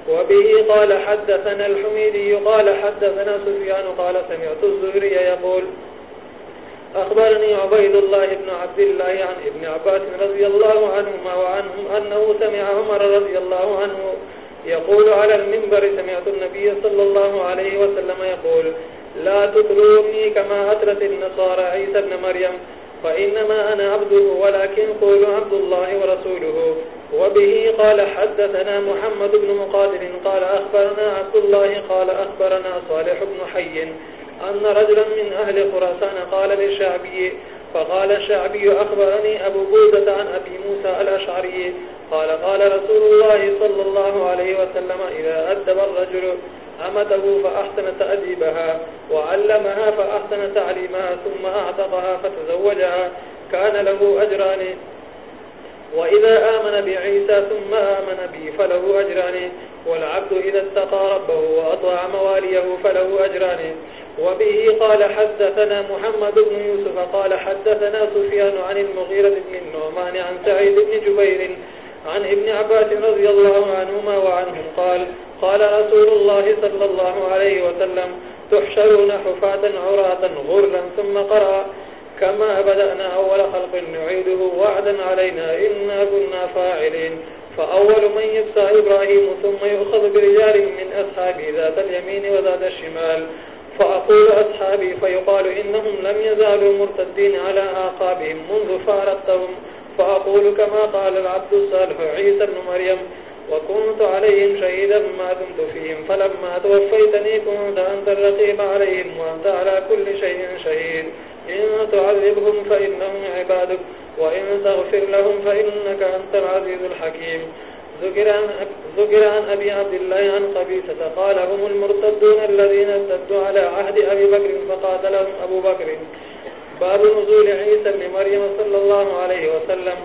وبه قال حدثنا الحميدي قال حدثنا سفيان قال سمعت الزهري يقول أخبرني عبيد الله بن عبد الله عن ابن عباس رضي الله عنهما وعنهم أنه سمع عمر رضي الله عنه يقول على المنبر سمعت النبي صلى الله عليه وسلم يقول لا تطلوني كما أترت النصارى عيسى بن مريم فإنما أنا عبده ولكن قول عبد الله ورسوله. وبه قال حدثنا محمد بن مقادر قال أخبرنا عبد الله قال أخبرنا صالح بن حي أن رجلا من أهل خراسان قال للشعبي، فقال الشعبي أخبرني أبو بوزة عن أبي موسى الأشعري. قال قال رسول الله صلى الله عليه وسلم إذا أدب الرجل أمته فأحسن تأديبها، وعلمها فأحسن تعليمها، ثم أعتقها فتزوجها، كان له أجران. وإذا آمن بعيسى ثم آمن بي فله أجران. والعبد إذا اتقى ربه وأطاع مواليه فله أجران. وبه قال حدثنا محمد بن يوسف، قال حدثنا سفيان عن المغيرة بن النعمان عن سعيد بن جبير، عن ابن عباس رضي الله عنهما وعنهم قال قال رسول الله صلى الله عليه وسلم تحشرون حفاة عراة غرلا ثم قرأ كما بدأنا أول خلق نعيده وعدا علينا إنا كنا فاعلين. فأول من يبسى إبراهيم ثم يؤخذ برجال من أصحابه ذات اليمين وذات الشمال. فأقول أصحابي، فيقال إنهم لم يزالوا مرتدين على آقابهم منذ فارقتهم. فأقول كما قال العبد الصالح عيسى بن مريم وكنت عليهم شهيدا ما دمت فيهم، فلما توفيتني كنت أنت الرقيب عليهم، وأنت على كل شيء شهيد. إن تعذبهم فإنهم عبادك، وإن تغفر لهم فإنك أنت العزيز الحكيم. ذكر عن أبي عبد الله عن قبيسة قال هم المرتدون الذين ارتدوا على عهد أبي بكر، فقاتلهم أبو بكر. باب نزول عيسى بن مريم صلى الله عليه وسلم.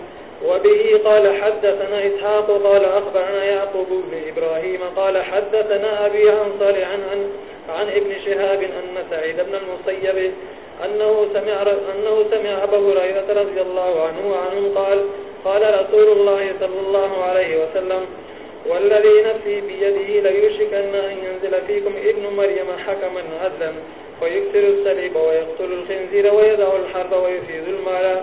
وبه قال حدثنا إسحاق قال أخبرنا يعقوب بن إبراهيم قال حدثنا أبي عن صالح عن, عن ابن شهاب أن سعيد بن المصيب أنه سمع, أنه سمع أبا هريرة رضي الله عنه وعنه قال قال رسول الله صلى الله عليه وسلم والذي نفسي بيده ليشكن أن ينزل فيكم ابن مريم حكما عدلا ويكسر السليب ويقتل الخنزير ويدع الحرب ويفيد المال.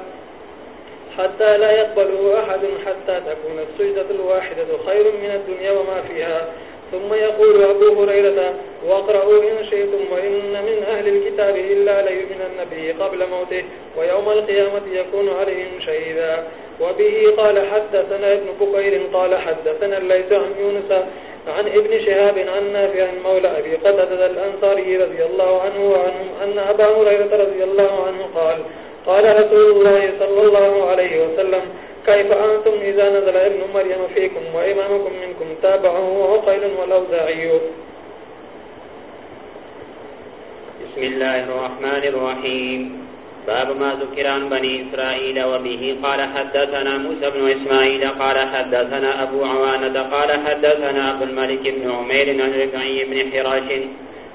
حتى لا يقبله أحد حتى تكون السجدة الواحدة خير من الدنيا وما فيها. ثم يقول أبو هريرة، واقرأوا إن شئتم وإن من أهل الكتاب إلا ليؤمن النبي قبل موته ويوم القيامة يكون عليهم شهيدا. وبه قال، حدثنا ابن بقير قال، حدثنا الليس عن يونس عن ابن شهاب عن نافع مولى أبي قتد الأنصاري رضي الله عنه وعنهم أن أبا هريرة رضي الله عنه قال قال رسول الله صلى الله عليه وسلم، كيف أنتم إذا نزل ابن مريم فيكم وإمامكم منكم تابعه وقيل والأوزاعي بسم الله الرحمن الرحيم. باب ما ذكر عن بني إسرائيل وبه. قال حدثنا موسى بن إسماعيل، قال حدثنا أبو عوانة، قال حدثنا أبو الملك بن عمير عن رفعي بن حراش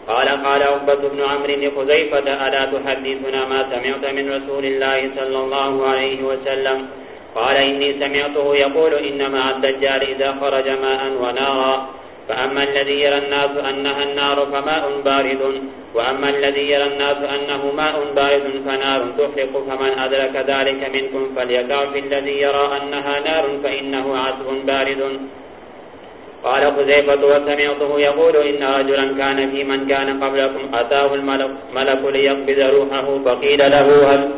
قال قال عقبة بن عمرو لخزيفة ألا تحدثنا ما سمعت من رسول الله صلى الله عليه وسلم؟ قال، إني سمعته يقول إنما الدجال إذا خرج ماء ونارا. فأما الذي يرى الناس أنها النار فماء بارد. وأما الذي يرى الناس أنه ماء بارد فنار تحرق، فمن أدرك ذلك منكم فليقع في الذي يرى أنها نار فإنه عصب بارد. قال خزيفة وسمعته يقول إن رجلا كان في من كان قبلكم أتاه الملك ليقبض روحه فقيل له هل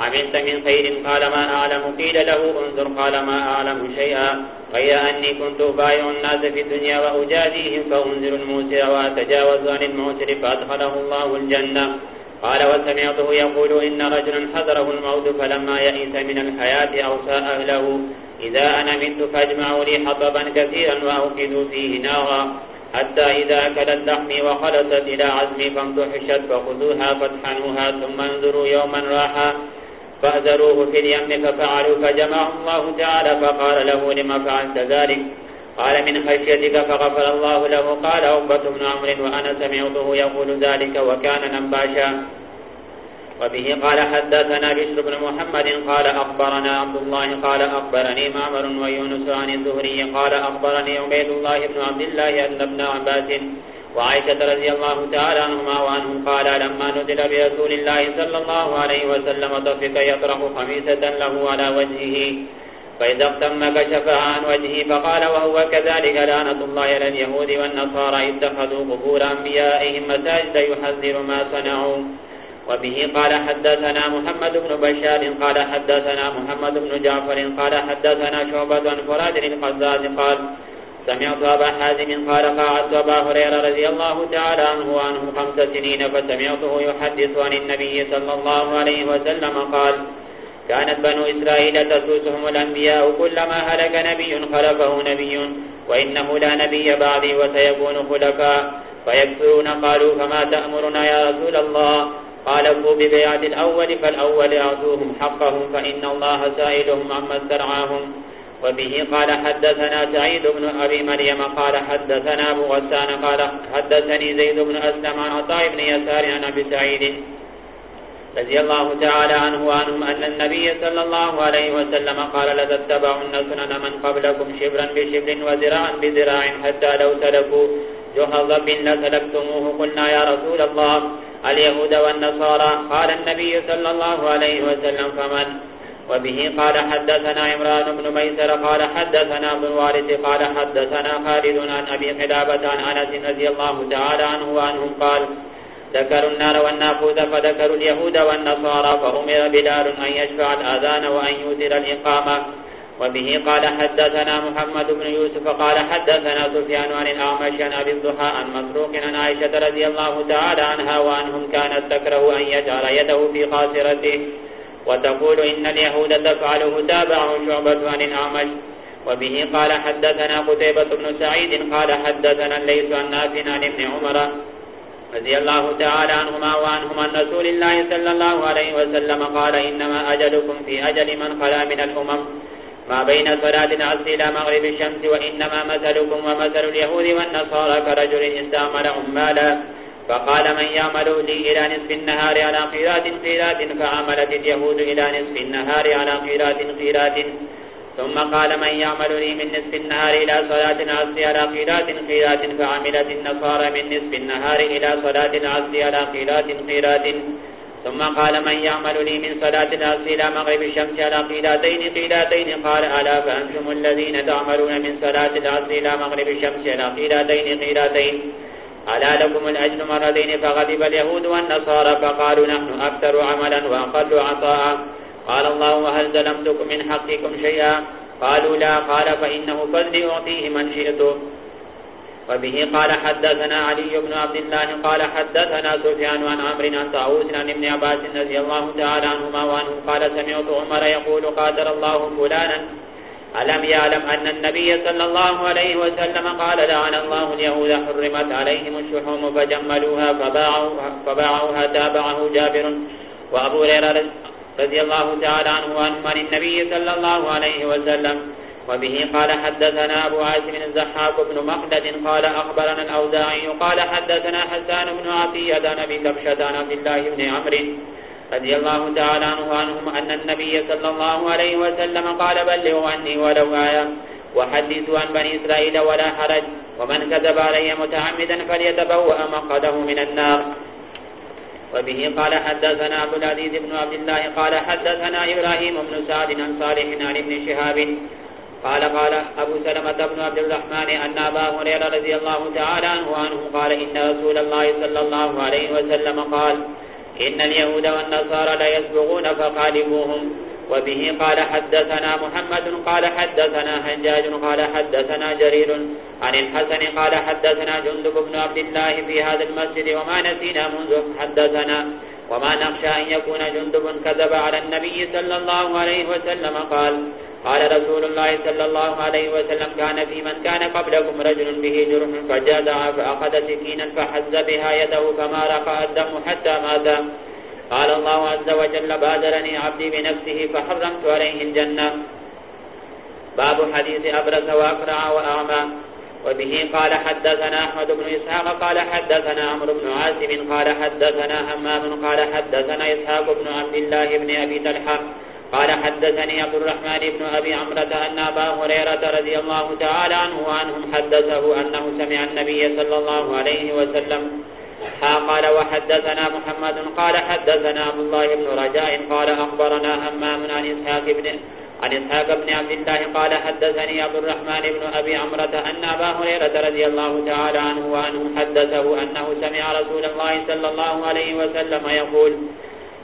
عملت من خير؟ قال ما أعلم. قيل له انظر. قال ما أعلم شيئا. غير أني كنت بايع الناس في الدنيا وأجازيهم فأنزل الموسر وأتجاوز عن الموسر فأدخله الله الجنة. قال وسمعته يقول إن رجلا حذره الموت فلما يئس من الحياة أوسى أهله إذا أنا مت فاجمعوا لي حطبا كثيرا وأوقدوا فيه نارا. حتى إذا أكلت لحمي وخلصت إلى عزمي فامتحشت فخذوها فاتحنوها ثم انظروا يوما راحا فأذروه في اليم ففعلوا فجمعه الله تعالى فقال له لما فعلت ذلك؟ قال من خشيتك فغفر الله له. قال عقبة بن عمر وأنا سمعته يقول ذلك وكان نباشا وبه قال حدثنا بشر بن محمد قال أخبرنا عبد الله قال أخبرني معمر ويونس عن الزهري قال أخبرني عبيد الله بن عبد الله أن ابن عباس وعائشة رضي الله تعالى عنهما وعنهم قال لما نزل برسول الله صلى الله عليه وسلم طفق يطرح خميسة له على وجهه، فإذا اقتم كشفها عن وجهه فقال وهو كذلك لعنة الله على اليهود والنصارى اتخذوا قبور أنبيائهم مساجد يحذر ما صنعوا. وبه قال حدثنا محمد بن بشار قال حدثنا محمد بن جعفر قال حدثنا شعبة عن فراد القزاز قال سمعت أبا حازم قال قاعدت أبا هريرة رضي الله تعالى عنه وعنه خمس سنين فسمعته يحدث عن النبي صلى الله عليه وسلم قال كانت بنو إسرائيل تسوسهم الأنبياء كلما هلك نبي خلفه نبي وإنه لا نبي بعدي وسيكون خلفاء فيكثرون قالوا فما تأمرنا يا رسول الله قال ابو ببيعة الأول، فالأول أعطوهم حقهم، فإن الله سائلهم عما استرعاهم. وبه قال حدثنا سعيد بن أبي مريم، قال حدثنا أبو غسان، قال حدثني زيد بن أسلم عن عطاء بن يسار عن أبي سعيد رضي الله تعالى عنه وعنهم أن النبي صلى الله عليه وسلم قال لتتبعن سنن من قبلكم شبرا بشبر وزراعا بزراع حتى لو سلكوا جهض بن لسلكتموه قلنا يا رسول الله اليهود والنصارى قال النبي صلى الله عليه وسلم، فمن؟ وبه قال حدثنا عمران بن ميسر قال حدثنا ابن وارث قال حدثنا خالد عن أبي خلابة عن أنس رضي الله تعالى عنه وعنهم قال ذكروا النار والنافوذ فذكروا اليهود والنصارى فأمر بلال أن يشفع الآذان وأن يوتر الإقامة وبه قال حدثنا محمد بن يوسف قال حدثنا سفيان عن الأعمش عن أبي الضحى عن مسروق عن عائشة رضي الله تعالى عنها وعنهم كانت تكره أن يجعل يده في قاصرته وتقول إن اليهود تفعله تابعه شعبة عن الأعمش وبه قال حدثنا قتيبة بن سعيد قال حدثنا ليس عن نافع عن ابن عمر رضي الله تعالى عنهما وعنهما عن رسول الله صلى الله عليه وسلم قال إنما أجلكم في أجل من خلا من الأمم ما بين صلاة العصر إلى مغرب الشمس وإنما مثلكم ومثل اليهود والنصارى كرجل استعمل عمالا فقال من يعمل لي إلى نصف النهار على قيرات قيرات فعملت اليهود إلى نصف النهار على قيرات قيرات ثم قال من يعمل لي من نصف النهار إلى صلاة العصر على قيرات قيرات فعملت النصارى من نصف النهار إلى صلاة العصر على قيرات قيرات ثم قال من يعمل لي من صلاة العصر إلى مغرب الشمس على قيلاتين قيلاتين قال ألا فأنتم الذين تعملون من صلاة العصر إلى مغرب الشمس على قيلاتين قيلاتين ألا لكم الأجل مرتين؟ فغضب اليهود والنصارى فقالوا نحن أكثر عملا وأقل عطاء. قال الله وهل ظلمتكم من حقكم شيئا؟ قالوا لا. قال فإنه فضل أعطيه من شئته. وبه قال حدثنا علي بن عبد الله قال حدثنا سفيان عن عمر عن طاووس عن ابن عباس رضي الله تعالى عنهما وعنه قال سمعت عمر يقول قاتل الله فلانا. ألم يعلم أن النبي صلى الله عليه وسلم قال لعن الله اليهود حرمت عليهم الشحوم فجملوها فباعوها, تابعه جابر. وأبو ريرا رضي الله تعالى عنه وعنه عن النبي صلى الله عليه وسلم وبه قال حدثنا أبو عاسم الزحاق بن مخلد قال أخبرنا الأوزاعي قال حدثنا حسان بن عطية نبي كبشة عبد الله بن عمر رضي الله تعالى عنه عنهم أن النبي صلى الله عليه وسلم قال بلغوا عني ولو آية وحدثوا عن بني إسرائيل ولا حرج ومن كذب علي متعمدا فليتبوأ مقده من النار وبه قال حدثنا عبد العزيز بن عبد الله قال حدثنا إبراهيم بن سعد عن صالح عن ابن شهاب قال قال أبو سلمة بن عبد الرحمن أن أبا هريرة رضي الله تعالى عنه قال إن رسول الله صلى الله عليه وسلم قال إن اليهود والنصارى لا يسبغون فقالبوهم وبه قال حدثنا محمد قال حدثنا حجاج قال حدثنا جرير عن الحسن قال حدثنا جندب بن عبد الله في هذا المسجد وما نسينا منذ حدثنا وما نخشى أن يكون جندب كذب على النبي صلى الله عليه وسلم. قال قال رسول الله صلى الله عليه وسلم، كان في من كان قبلكم رجل به جرح فجادع فأخذ سكينا فحز بها يده فما رقى الدم حتى مات. قال الله عز وجل، بادرني عبدي بنفسه فحرمت عليه الجنة. باب حديث أبرس وأقرع وأعمى. وبه قال حدثنا أحمد بن إسحاق، قال حدثنا عمرو بن عاسم قال حدثنا همام قال حدثنا إسحاق بن عبد الله بن أبي تلحق قال حدثني عبد الرحمن بن أبي عمرة أن أبا هريرة رضي الله تعالى عنه وعنهم حدثه أنه سمع النبي صلى الله عليه وسلم. قال وحدثنا محمد، قال حدثنا عبد الله بن رجاء، قال أخبرنا همام عن إسحاق بن عن إسحاق بن عبد الله قال حدثني عبد الرحمن بن أبي عمرة أن أبا هريرة رضي الله تعالى عنه وعنه حدثه أنه سمع رسول الله صلى الله عليه وسلم يقول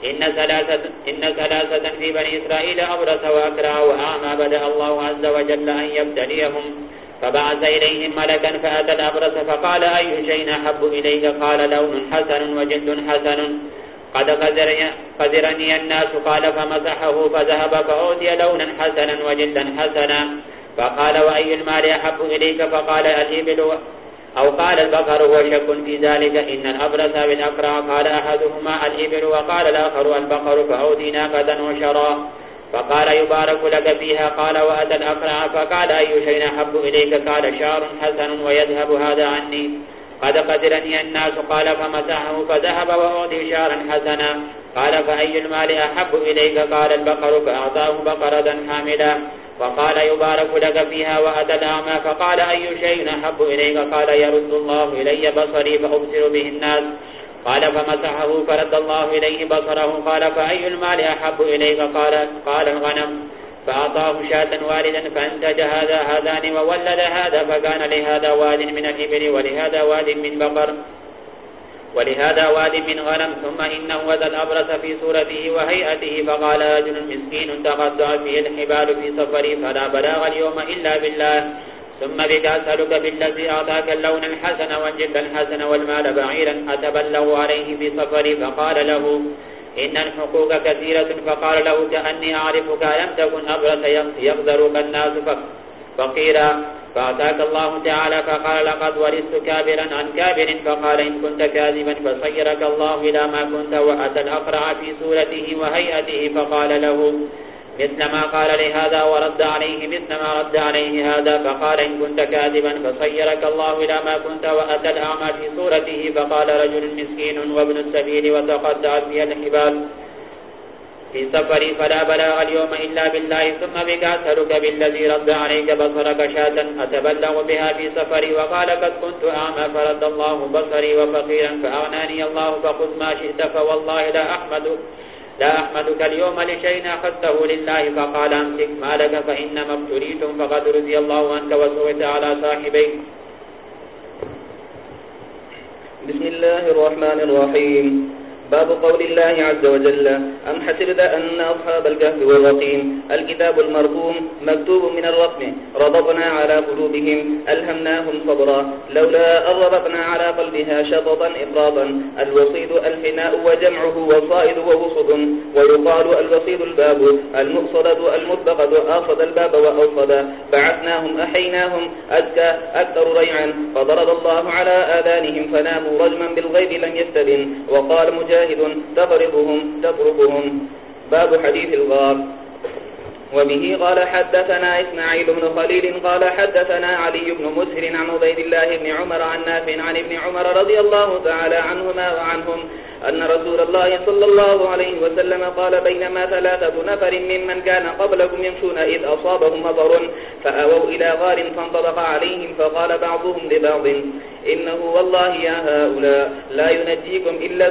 إن ثلاثة, إن ثلاثة في بني إسرائيل أبرس وأكرع وأعمى بدأ الله عز وجل أن يبتليهم فبعث إليهم ملكا فأتى الأبرس فقال أي شيء أحب إليك؟ قال لون حسن وجلد حسن. قد قذرني الناس، قال فمسحه فذهب، فأوتي لونا حسنا وجلدا حسنا. فقال، وأي المال أحب إليك؟ فقال الإبل أو قال، البقر هو شك في ذلك، إن الأبرس بالأقرع. قال أحدهما، الإبل، وقال الآخر، البقر فأودي ناقة وشرا. فقال، يبارك لك فيها. قال، وأتى الأقرع؟ فقال، أي شيء أحب إليك؟ قال شعر حسن، ويذهب هذا عني. قد قدرني الناس، قال فمسحه، فذهب وأودي شعرا حسنا. قال، فأي المال أحب إليك؟ قال، البقر، فأعطاه بقرة حاملا فقال، يبارك لك فيها وأتى الأعمى. فقال، أي شيء أحب إليك؟ قال، يرد الله إلي بصري فأبصر به الناس. قال، فمسحه، فرد الله إليه بصره. قال، فأي المال أحب إليك؟ قال قال الغنم. فأعطاه شاة والدا فانتج هذا هذان وولد هذا فكان لهذا واد من الإبل ولهذا واد من بقر ولهذا واد من غنم، ثم إنه وذا الأبرس في صورته وهيئته، فقال رجل مسكين تقطع فيه الحبال في سفري فلا بلاغ اليوم إلا بالله. ثم بك أسألك بالذي أعطاك اللون الحسن والجد الحسن والمال بعيرا، أتبلغ عليه في سفري فقال له ان الحقوق كثيرة فقال له كأني أعرفك لم تكن أبرس يغذرك الناس فقيرا فأتاك الله تعالى فقال لقد ورثت كابرا عن كابر فقال إن كنت كاذبا فصيرك الله إلى ما كنت وأتى الأقرع في سورته وهيئته فقال له مثل ما قال لهذا ورد عليه، مثل ما رد عليه هذا، فقال إن كنت كاذبا فصيرك الله إلى ما كنت وأتى الأعمى في صورته، فقال رجل مسكين وابن السبيل وتقدعت بي الحبال في سفري، فلا بلاغ اليوم إلا بالله، ثم بك أسألك بالذي رد عليك بصرك شاة أتبلغ بها في سفري، وقال قد كنت أعمى، فرد الله بصري وفقيرا، فأغناني الله، فخذ ما شئت، فوالله لا أحمد لا أحمدك اليوم لشيء أخذته لله فقال أمسك مالك فإنما ابتليتم فقد رضي الله عنك وسويت على صاحبيك. بسم الله الرحمن الرحيم. باب قول الله عز وجل. أم حسبت أن أصحاب الكهف والرقيم الكتاب المرقوم، مكتوب من الرقم رضبنا على قلوبهم، ألهمناهم صبرا، لولا أن على قلبها شططا إقراضا الوصيد الفناء وجمعه والصائد ووصد ويقال الوصيد الباب، المؤصدة، المطبقة أصد الباب وأوصد. بعثناهم أحيناهم أزكى، أكثر ريعا. فضرب الله على آذانهم، فناموا رجما بالغيب لم يستبن. وقال مجاهد مجاهد تضربهم تضربهم. باب حديث الغار. وبه قال حدثنا إسماعيل بن خليل قال حدثنا علي بن مسهر عن عبيد الله بن عمر عن نافع عن ابن عمر رضي الله تعالى عنهما وعنهم أن رسول الله صلى الله عليه وسلم قال بينما ثلاثة نفر ممن كان قبلكم يمشون إذ أصابهم مطر فأووا إلى غار فانطبق عليهم فقال بعضهم لبعض إنه والله يا هؤلاء لا ينجيكم إلا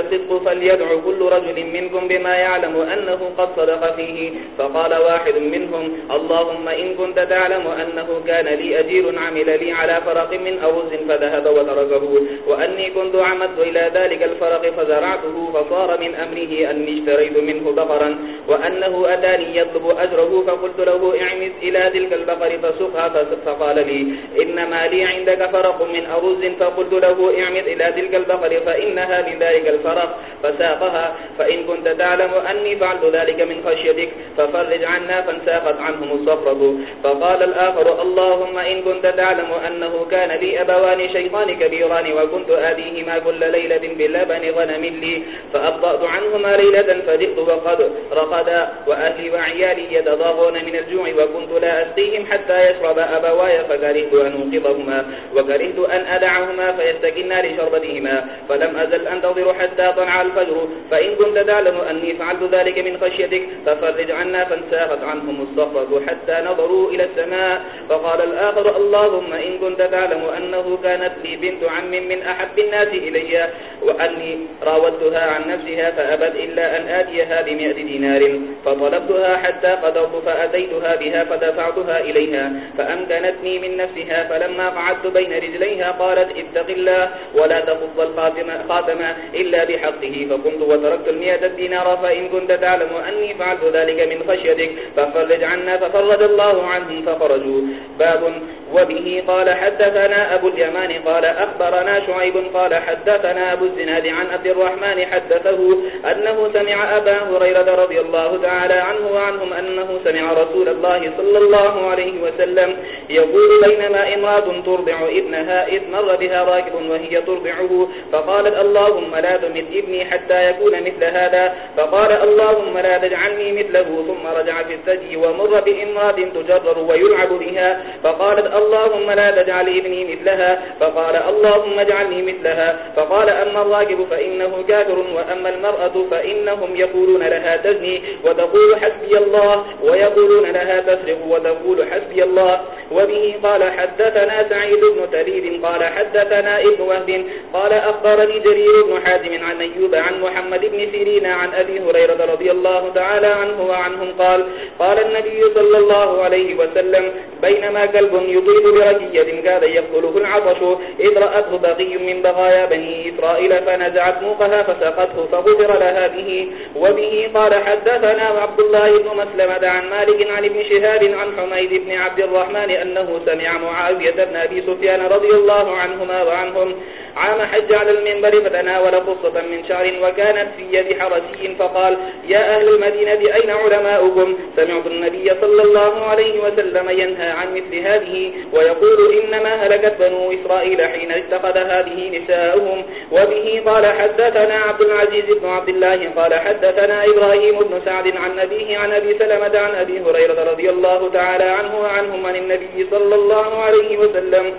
الصدق فليدعو كل رجل منكم بما يعلم أنه قد صدق فيه فقال واحد منهم اللهم إن كنت تعلم أنه كان لي أجير عمل لي على فرق من أرز فذهب وتركه وأني كنت عمدت إلى ذلك الفرق فزرعته فصار من أمره أني اشتريت منه بقرا وأنه أتاني يطلب أجره فقلت له اعمد إلى تلك البقر فسقها فقال لي إنما لي عندك فرق من أرز فقلت له اعمد إلى تلك البقر فإنها لذلك الفرق فساقها فإن كنت تعلم أني فعلت ذلك من خشيتك ففرج عنا فانساقت عنهم الصفرة فقال الآخر اللهم إن كنت تعلم أنه كان لي أبوان شيطان كبيران وكنت آديهما كل ليلة باللبن غنم لي فأبطأت عنهما ليلة فجئت وقد رقدا وأهلي وعيالي يتضاغون من الجوع وكنت لا أسقيهم حتى يشرب أبواي فكرهت أن أنقضهما وكرهت أن أدعهما فيستكنا لشربتهما. فلم أزل أنتظر حتى طلع الفجر. فإن كنت تعلم أني فعلت ذلك من خشيتك ففرج عنا فانساخت عنهم الصفرة حتى نظروا إلى السماء. فقال الآخر اللهم إن كنت تعلم أنه كانت لي بنت عم من أحب الناس إلي وأني راودتها عن نفسها فأبد إلا أن آتيها بمئة دينار، فطلبتها حتى قدرت فأتيتها بها فدفعتها إليها، فأمكنتني من نفسها، فلما قعدت بين رجليها قالت اتق الله ولا تفض الخاتم إلا بحقه فقمت وتركت المئة الدينار، فإن كنت تعلم أني فعلت ذلك من خشيتك، ففرج عنا، ففرج الله عنهم، فخرجوا. باب وبه قال حدثنا أبو اليمان قال أخبرنا شعيب قال حدثنا أبو الزناد عن عبد الرحمن حدثه أنه سمع أبا هريرة رضي الله تعالى عنه وعنهم أنه سمع رسول الله صلى الله عليه وسلم يقول بينما إمرات ترضع ابنها إذ مر بها راكب وهي ترضعه فقالت اللهم لا تمت ابني حتى يكون مثل هذا فقال اللهم لا تجعلني مثله ثم رجع في الثدي ومر بإمرات تجرر ويلعب بها فقالت اللهم لا تجعل ابني مثلها فقال اللهم اجعلني مثلها فقال أما الراكب فإن فإنه كافر وأما المرأة فإنهم يقولون لها تزني وتقول حسبي الله ويقولون لها تسرق وتقول حسبي الله وبه قال حدثنا سعيد بن تريد قال حدثنا ابن وهد قال أخبرني جرير بن حازم عن أيوب عن محمد بن سيرين عن أبي هريرة رضي الله تعالى عنه وعنهم قال قال النبي صلى الله عليه وسلم بينما كلب يطيب برجية كاد يقتله العطش إذ رأته بغي من بغايا بني إسرائيل فنزعت موقها فسقته فغفر لها به وبه قال حدثنا عبد الله بن مسلمة عن مالك عن ابن شهاب عن حميد بن عبد الرحمن أنه سمع معاوية بن أبي سفيان رضي الله عنهما وعنهم عام حج على المنبر فتناول قصة من شعر وكانت في يد حرسي فقال يا أهل المدينة أين علماؤكم؟ سمعت النبي صلى الله عليه وسلم ينهى عن مثل هذه ويقول إنما هلكت بنو إسرائيل حين اتخذ هذه نساؤهم وبه قال حدثنا عبد العزيز بن عبد الله قال حدثنا إبراهيم بن سعد عن نبيه عن أبي سلمة عن أبي هريرة رضي الله تعالى عنه وعنهم عن النبي صلى الله عليه وسلم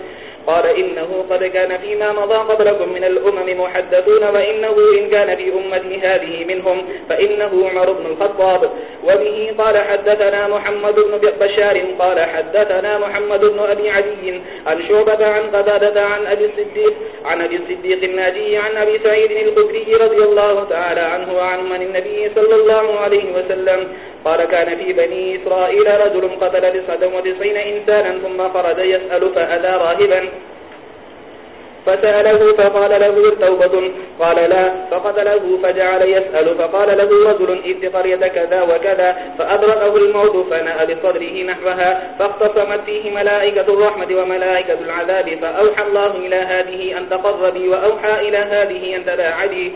قال إنه قد كان فيما مضى قبلكم من الأمم محدثون وإنه إن كان في أمتي هذه منهم فإنه عمر بن الخطاب. وبه قال حدثنا محمد بن بشار قال حدثنا محمد بن أبي عدي عن شعبة عن قبادة عن أبي الصديق عن أبي الصديق الناجي عن أبي سعيد القدري رضي الله تعالى عنه وعن من النبي صلى الله عليه وسلم قال كان في بني إسرائيل رجل قتل لسعة وتسعين إنسانا ثم خرج يسأل فأذى راهبا فسأله فقال له التوبة قال لا فقتله فجعل يسأل. فقال له رجل، إذ قرية كذا وكذا فأدركه الموت، فنأى بصدره نحوها فاختصمت فيه ملائكة الرحمة وملائكة العذاب، فأوحى الله إلى هذه أن تقربي، وأوحى إلى هذه أن تباعدي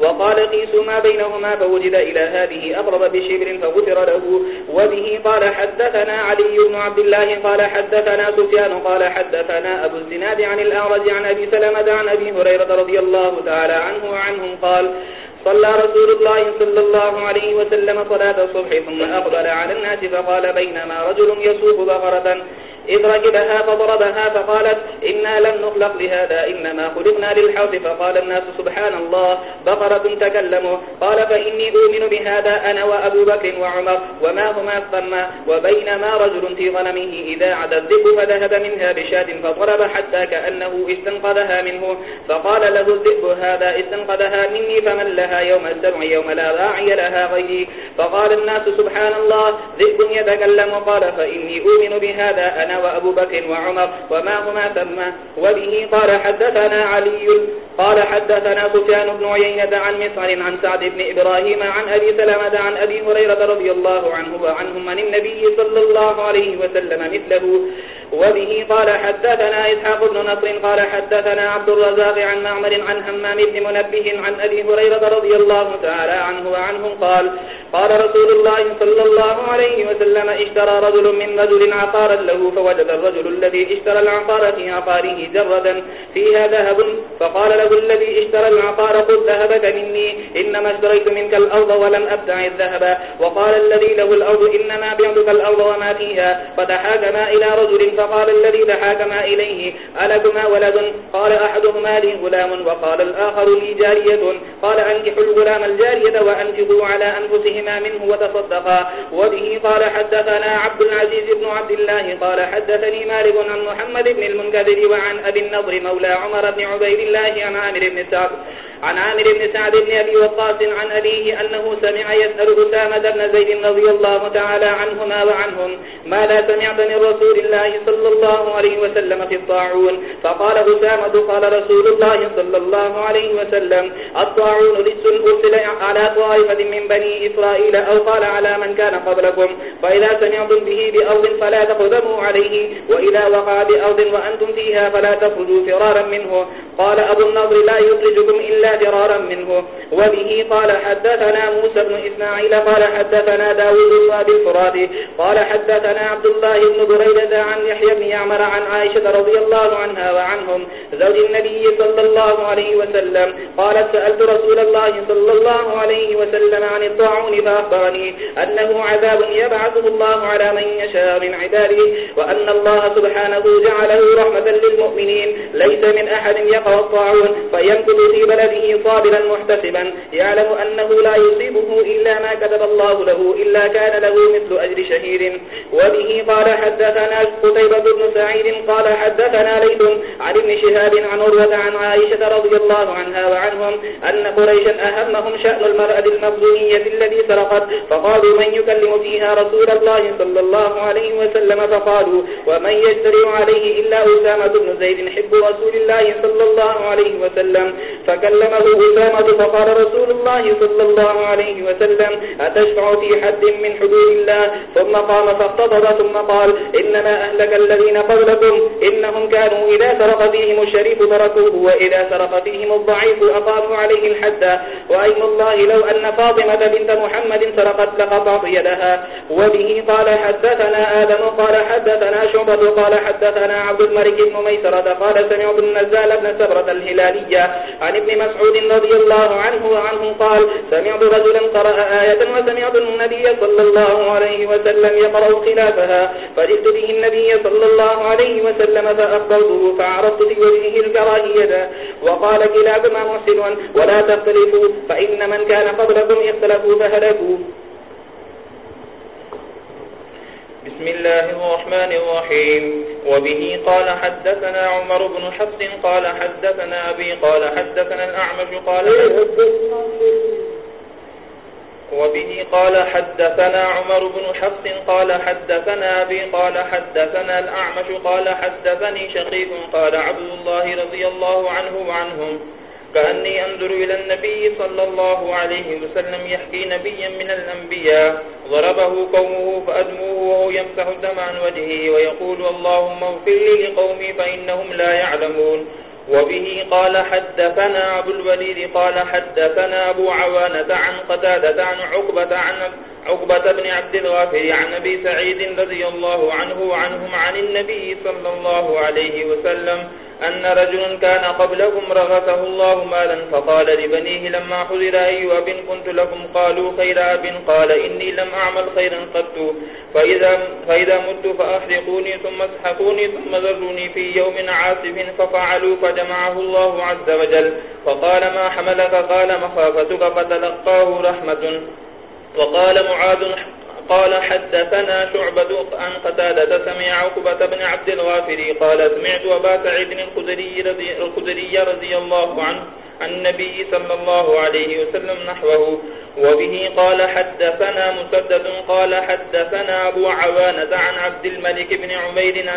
وقال قيسوا ما بينهما فوجد إلى هذه أقرب بشبر فغفر له وبه قال حدثنا علي بن عبد الله قال حدثنا سفيان قال حدثنا أبو الزناد عن الأعرج عن أبي سلمة عن أبي هريرة رضي الله تعالى عنه وعنهم قال صلى رسول الله صلى الله عليه وسلم صلاة الصبح ثم أقبل على الناس فقال بينما رجل يسوق بغرة إذ ركبها فضربها فقالت إنا لم نخلق لهذا إنما خلقنا للحوث فقال الناس سبحان الله بقرة تكلموا قال فإني أؤمن بهذا أنا وأبو بكر وعمر وما هما ثم وبينما رجل في غنمه إذا عدى الذب فذهب منها بشاد فضرب حتى كأنه استنقذها منه فقال له الذب هذا استنقذها مني فمن لها يوم السبع يوم لا راعي لها غيري فقال الناس سبحان الله ذب يتكلم قال فإني أؤمن بهذا أنا وأبو بكر وعمر وما هما ثم وبه قال حدثنا علي. قال حدثنا سفيان بن عيينة عن مصر عن سعد بن إبراهيم عن أبي سلمة عن أبي هريرة رضي الله عنه وعنهم من النبي صلى الله عليه وسلم مثله. وبه قال حدثنا إسحاق بن نصر قال حدثنا عبد الرزاق عن معمر عن همام بن منبه عن أبي هريرة رضي الله تعالى عنه وعنهم قال قال رسول الله صلى الله عليه وسلم اشترى رجل من رجل عقارا له، فوجد الرجل الذي اشترى العقار في عقاره جردا، فيها ذهب، فقال له الذي اشترى العقار خذ ذهبك مني، إنما اشتريت منك الأرض ولم أبدع الذهب وقال الذي له الأرض إنما بعدك الأرض وما فيها فتحاكما إلى رجل فقال الذي تحاكما إليه، ألكما ولد؟ قال أحدهما لي غلام وقال الآخر لي جارية. قال أنكحوا الغلام الجارية وأنفقوا على أنفسهما منه وتصدقا. وبه قال حدثنا عبد العزيز بن عبد الله. قال حدثني مالك عن محمد بن المنكذر وعن أبي النضر مولى عمر بن عبيد الله عن عامر بن سعد. عن عامر بن سعد بن أبي وقاس عن أبيه أنه سمع يسأل أسامة بن زيد رضي الله تعالى عنهما وعنهم ما لا سمعت من رسول الله صلى صلى الله عليه وسلم في الطاعون. فقال أسامة قال رسول الله صلى الله عليه وسلم، الطاعون لس أرسل على طائفة من بني إسرائيل أو قال على من كان قبلكم. فإذا سمعتم به بأرض فلا تقدموا عليه، وإذا وقع بأرض وأنتم فيها فلا تخرجوا فرارا منه. قال أبو النظر لا يخرجكم إلا فرارا منه. وبه قال حدثنا موسى بن إسماعيل، قال حدثنا داود الله بالفراد قال حدثنا عبد الله بن بريدة عن يحيى بن يعمر عن عائشة رضي الله عنها وعنهم زوج النبي صلى الله عليه وسلم قالت سألت رسول الله صلى الله عليه وسلم عن الطاعون فأخبرني أنه عذاب يبعثه الله على من يشاء من عباده، وأن الله سبحانه جعله رحمة للمؤمنين، ليس من أحد يقع الطاعون فينكب في بلده صابرا محتسبا، يعلم أنه لا يصيبه إلا ما كتب الله له، إلا كان له مثل أجر شهير. وبه قال حدثنا قتيبة بن سعيد قال حدثنا ليث عن ابن شهاب عن عروة عن عائشة رضي الله عنها وعنهم أن قريشا أهمهم شأن المرأة المخزونية الذي سرقت، فقالوا من يكلم فيها رسول الله صلى الله عليه وسلم؟ فقالوا، ومن يجتري عليه إلا أسامة بن زيد حب رسول الله صلى الله عليه وسلم. فكلمه أسامة، فقال رسول الله صلى الله عليه وسلم، أتشفع في حد من حدود الله؟ ثم قام فاقتضب، ثم قال، إنما أهلك أولئك الذين قبلكم إنهم كانوا إذا سرق فيهم الشريف تركوه وإذا سرق فيهم الضعيف أقاموا عليه الحد. وأيم الله لو أن فاطمة بنت محمد سرقت لقطعت يدها. وبه قال حدثنا آدم، قال حدثنا شعبة، قال حدثنا عبد الملك بن ميسرة، قال سمعت النزال بن سبرة الهلالية عن ابن مسعود رضي الله عنه وعنه قال سمعت رجلا قرأ آية وسمعت النبي صلى الله عليه وسلم يقرأ خلافها. فجئت به النبي صلى الله عليه وسلم فأخبرته فعرفت في وجهه الكراهية. وقال كلابما محسن ولا تختلفوا فإن من كان قبلكم اختلفوا فهلكوا. بسم الله الرحمن الرحيم. وبه قال حدثنا عمر بن حفص قال حدثنا أبي قال حدثنا الأعمش قال وبه قال حدثنا عمر بن حفص قال حدثنا أبي قال حدثنا الأعمش قال حدثني شقيق قال عبد الله رضي الله عنه وعنهم كأني أنظر إلى النبي صلى الله عليه وسلم يحكي نبيا من الأنبياء ضربه قومه فأدموه وهو يمسح الدم عن وجهه ويقول اللهم اغفر لي لقومي فإنهم لا يعلمون وبه قال حدثنا أبو الوليد قال حدثنا أبو عوانة عن قتادة عن عقبة عن عقبة بن عبد الغافر عن نبي سعيد رضي الله عنه وعنهم عن النبي صلى الله عليه وسلم أن رجل كان قبلكم رغته الله مالا فقال لبنيه لما حذر أي أب كنت لكم قالوا خير أب قال إني لم أعمل خيرا قد فإذا, فإذا مت فأحرقوني ثم اسحقوني ثم ذروني في يوم عاصف ففعلوا فجمعه الله عز وجل فقال ما حملك قال مخافتك فتلقاه رحمة وقال معاذ قال حدثنا شعبة عن قتادة سمع عقبة بن عبد الغافري قال سمعت أبا سعيد الخدري رضي, الخدري رضي الله عنه عن النبي صلى الله عليه وسلم نحوه وبه قال حدثنا مسدد قال حدثنا أبو عوانة عن عبد الملك بن عمير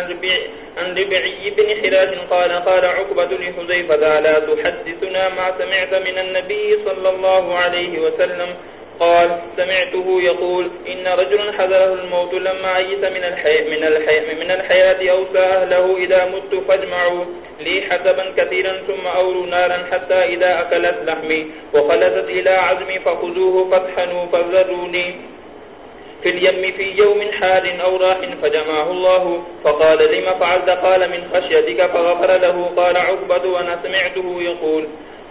عن ربعي بن حراج قال قال عقبة لحزيفة لا تحدثنا ما سمعت من النبي صلى الله عليه وسلم؟ قال سمعته يقول إن رجل حذره الموت لما أيت من الحياة, من الحياة, من الحياة أوسى أهله إذا مت فاجمعوا لي حسبا كثيرا ثم أوروا نارا حتى إذا أكلت لحمي وخلصت إلى عزمي فخذوه فاتحنوا فذروني في اليم في يوم حال أو راح فجمعه الله فقال لما فعلت؟ قال من خشيتك فغفر له. قال عقبة وأنا سمعته يقول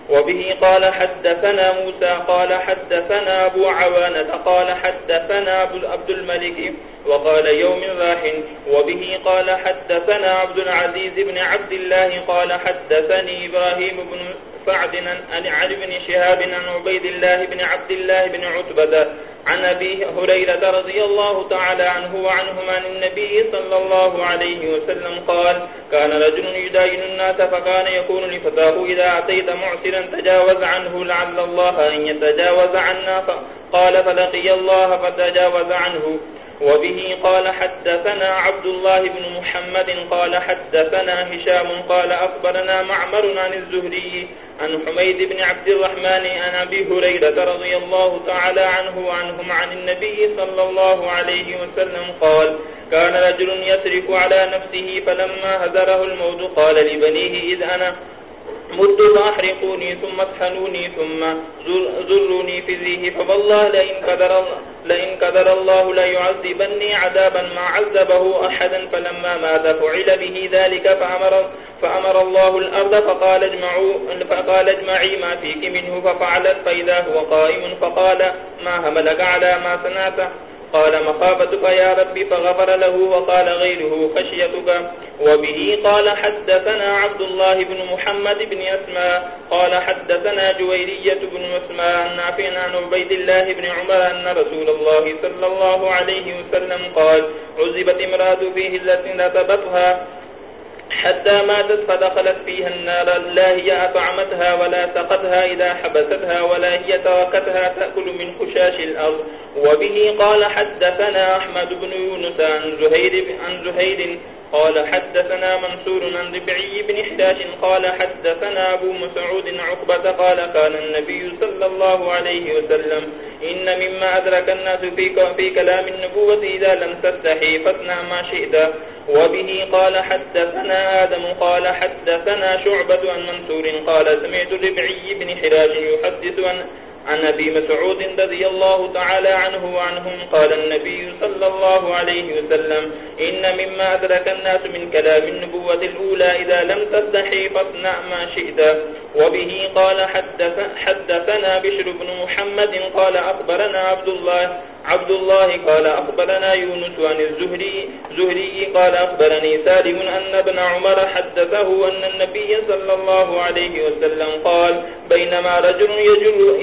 وبه قال حدثنا موسى، قال حدثنا أبو عوانة، قال حدثنا أبو عبد الملك، وقال يوم راح، وبه قال حدثنا عبد العزيز بن عبد الله، قال حدثني إبراهيم بن سعد عن علي بن شهاب عن عبيد الله بن عبد الله بن عتبة عن أبي هريرة رضي الله تعالى عنه وعنهم عن النبي صلى الله عليه وسلم قال كان رجل يداين الناس فكان يكون لفتاه إذا أتيت معسرا تجاوز عنه لعل الله أن يتجاوز عنا قال فلقي الله فتجاوز عنه. وبه قال حدثنا عبد الله بن محمد قال حدثنا هشام قال أخبرنا معمر عن الزهري عن حميد بن عبد الرحمن عن أبي هريرة رضي الله تعالى عنه وعنهم عن النبي صلى الله عليه وسلم قال، كان رجل يسرف على نفسه فلما هزره الموت قال لبنيه إذ أنا مد فأحرقوني ثم اطحنوني ثم ذروني في ذيه فبالله لئن قدر لئن قدر الله لا يعذبني عذابا ما عذبه أحدا فلما مات فعل به ذلك فأمر, فأمر الله الأرض فقال اجمعوا فقال اجمعي ما فيك منه ففعلت فإذا هو قائم فقال ما هملك على ما سنعت قال مخافتك يا ربي فغفر له وقال غيره خشيتك. وبه قال حدثنا عبد الله بن محمد بن أسماء. قال حدثنا جويرية بن أسماء نافعنا عن عبيد الله بن عمر أن رسول الله صلى الله عليه وسلم قال عزبت امرأة في هزة نتبتها حتى ماتت فدخلت فيها النار. لا هي أطعمتها ولا سقتها. إذا حبستها ولا هي تركتها تأكل من خشاش الأرض. وبه قال حدثنا أحمد بن يونس عن زهير, عن زهير قال حدثنا منصور عن ربعي بن حداش قال حدثنا أبو مسعود عقبة قال قال النبي صلى الله عليه وسلم إن مما أدرك الناس في, في كلام النبوة إذا لم تستحي فاصنع ما شئت. وبه قال حدثنا آدم قال حدثنا شعبة عن منصور قال سمعت ربعي بن حراج يحدث عن عن أبي مسعود رضي الله تعالى عنه وعنهم قال النبي صلى الله عليه وسلم، إن مما أدرك الناس من كلام النبوة الأولى إذا لم تستحي فاصنع ما شئت. وبه قال، حدث حدثنا بشر بن محمد قال أخبرنا عبد الله عبد الله قال أخبرنا يونس عن الزهري، زهري قال أخبرني سالم أن ابن عمر حدثه أن النبي صلى الله عليه وسلم قال، بينما رجل يجر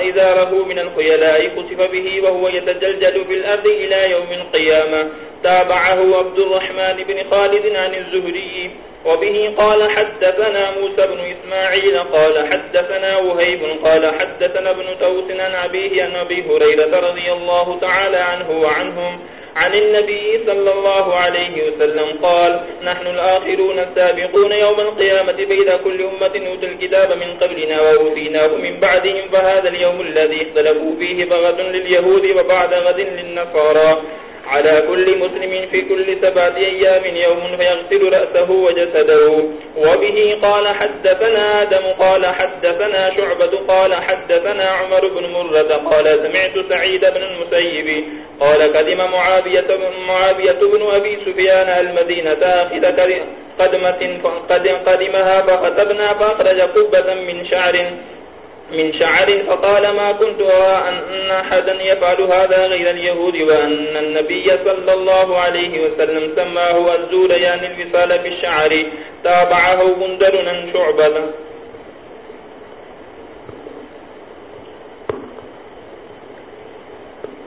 إذاره من الخيلاء، خسف به وهو يتجلجل في الأرض إلى يوم القيامة. تابعه عبد الرحمن بن خالد عن الزهري، وبه قال حدثنا موسى بن إسماعيل، قال حدثنا وهيب، قال حدثنا ابن توس عن أبيه عن أبي هريرة رضي الله تعالى عنه وعنهم، عن النبي صلى الله عليه وسلم قال نحن الآخرون السابقون يوم القيامة بيد كل أمة نوت الكتاب من قبلنا ووفيناه من بعدهم، فهذا اليوم الذي اختلفوا فيه بغد لليهود وبعد غد للنصارى. على كل مسلم في كل سبعة أيام يوم فيغسل رأسه وجسده. وبه قال حدثنا آدم قال حدثنا شعبة قال حدثنا عمر بن مرة قال سمعت سعيد بن المسيب قال قدم معاوية بن, معاوية بن أبي سفيان المدينة آخذ قدمة قدمها فخطبنا فأخرج قبة من شعر من شعر فقال ما كنت أرى أن أحدا يفعل هذا غير اليهود وأن النبي صلى الله عليه وسلم سماه الزور يعني الوصال بالشعر تابعه بندرنا شعبا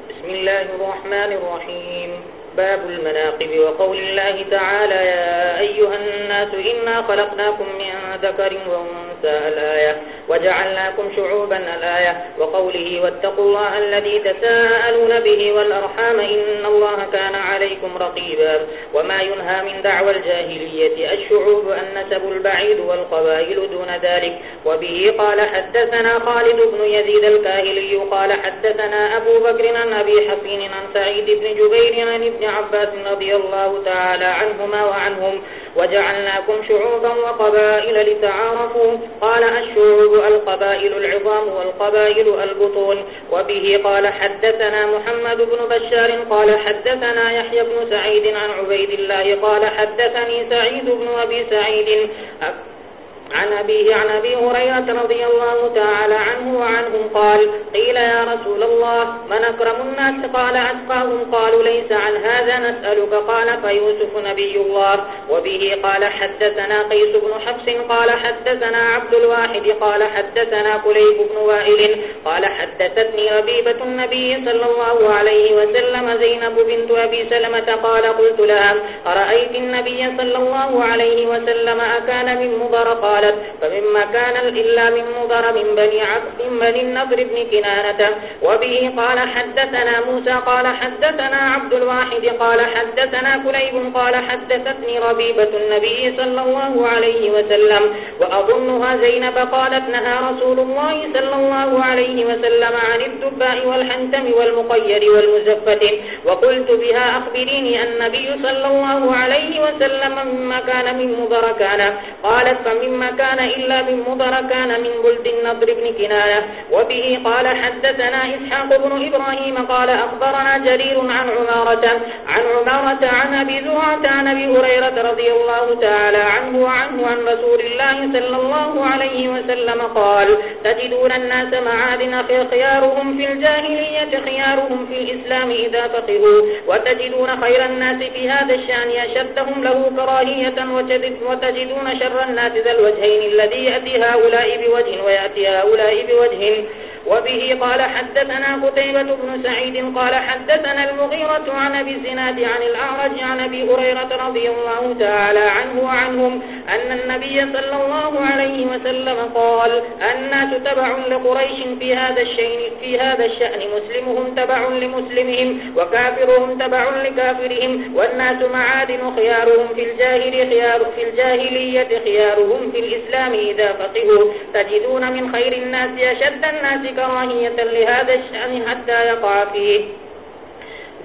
بسم الله الرحمن الرحيم. باب المناقب وقول الله تعالى يا أيها الناس إنا خلقناكم من ذكر وانسى الآية وجعلناكم شعوبا الآية وقوله واتقوا الله الذي تساءلون به والأرحام إن الله كان عليكم رقيبا وما ينهى من دعوى الجاهلية الشعوب النسب البعيد والقبائل دون ذلك وبه قال حدثنا خالد بن يزيد الكاهلي قال حدثنا أبو بكر عن أبي حسين عن سعيد بن جبير عن ابن عباس رضي الله تعالى عنهما وعنهم وجعلناكم شعوبا وقبائل لتعارفوا. قال الشعوب القبائل العظام والقبائل البطون. وبه قال حدثنا محمد بن بشار قال حدثنا يحيى بن سعيد عن عبيد الله قال حدثني سعيد بن أبي سعيد. عن أبيه، عن أبي هريرة رضي الله تعالى عنه وعنهم قال، قيل يا رسول الله، من أكرم الناس؟ قال، أتقاهم؟ قالوا، ليس عن هذا، نسألك. قال، فيوسف نبي الله. وبه قال، حدثنا قيس بن حفص. قال، حدثنا عبد الواحد. قال، حدثنا كليب بن وائل. قال، حدثتني ربيبة النبي صلى الله عليه وسلم، زينب بنت أبي سلمة. قال، قلت لها أرأيت النبي صلى الله عليه وسلم أكان من مبرقات قالت، فمما كان إلا من مضر من بني عبد بني النضر بن كنانة، وبه قال حدثنا موسى، قال حدثنا عبد الواحد، قال حدثنا كليب، قال حدثتني ربيبة النبي صلى الله عليه وسلم، وأظنها زينب قالت نهى رسول الله صلى الله عليه وسلم عن الدباء والحنتم والمقير والمزفة وقلت بها أخبريني النبي صلى الله عليه وسلم مما كان من مضر كان قالت فمما كان إلا من كان من قلد النضر بن كناية. وبه قال حدثنا إسحاق بن إبراهيم قال أخبرنا جرير عن عمارة عن عمارة عن أبي زهعة عن أبي هريرة رضي الله تعالى عنه وعنه عن رسول الله صلى الله عليه وسلم قال تجدون الناس معادن في خيارهم في الجاهلية، خيارهم في الإسلام إذا فقهوا. وتجدون خير الناس في هذا الشأن أشدهم له كراهية وتجدون شر الناس ذا الوجه. الوجهين الذي يأتي هؤلاء بوجه ويأتي هؤلاء بوجه وبه قال حدثنا قتيبة بن سعيد قال حدثنا المغيرة عن أبي الزناد عن الأعرج عن أبي هريرة رضي الله تعالى عنه وعنهم أن النبي صلى الله عليه وسلم قال الناس تبع لقريش في هذا الشيء في هذا الشأن. مسلمهم تبع لمسلمهم وكافرهم تبع لكافرهم والناس معادن خيارهم في الجاهل خيار في الجاهلية، خيارهم في الإسلام إذا فقهوا. تجدون من خير الناس أشد الناس كراهية لهذا الشأن حتى يقع فيه.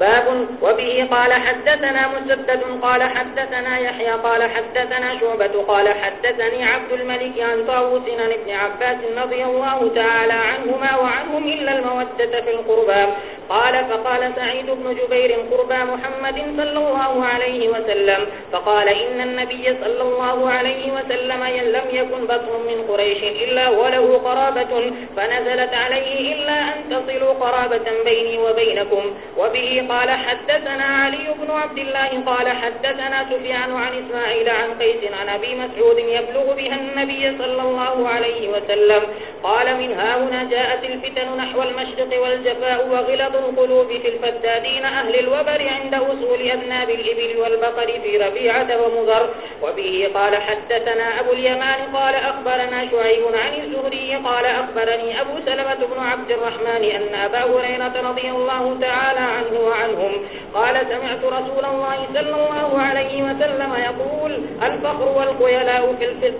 باب وبه قال حدثنا مسدد قال حدثنا يحيى قال حدثنا شعبة قال حدثني عبد الملك عن طاووس عن ابن عباس رضي الله تعالى عنهما وعنهم إلا المودة في القربى. قال، فقال سعيد بن جبير قربى محمد صلى الله عليه وسلم. فقال، إن النبي صلى الله عليه وسلم لم يكن بطر من قريش إلا وله قرابة فنزلت عليه إلا أن تصلوا قرابة بيني وبينكم. وبه قال حدثنا علي بن عبد الله قال حدثنا سفيان عن إسماعيل عن قيس عن أبي مسعود يبلغ بها النبي صلى الله عليه وسلم. قال من ها هنا جاءت الفتن نحو المشرق والجفاء وغلط القلوب في الفدادين أهل الوبر عند أصول أذناب الإبل والبقر في ربيعة ومضر. وبه قال حدثنا أبو اليمان قال أخبرنا شعيب عن الزهري قال أخبرني أبو سلمة بن عبد الرحمن أن أبا هريرة رضي الله تعالى عنه وعنهم قال سمعت رسول الله صلى الله عليه وسلم يقول الفخر والقيلاء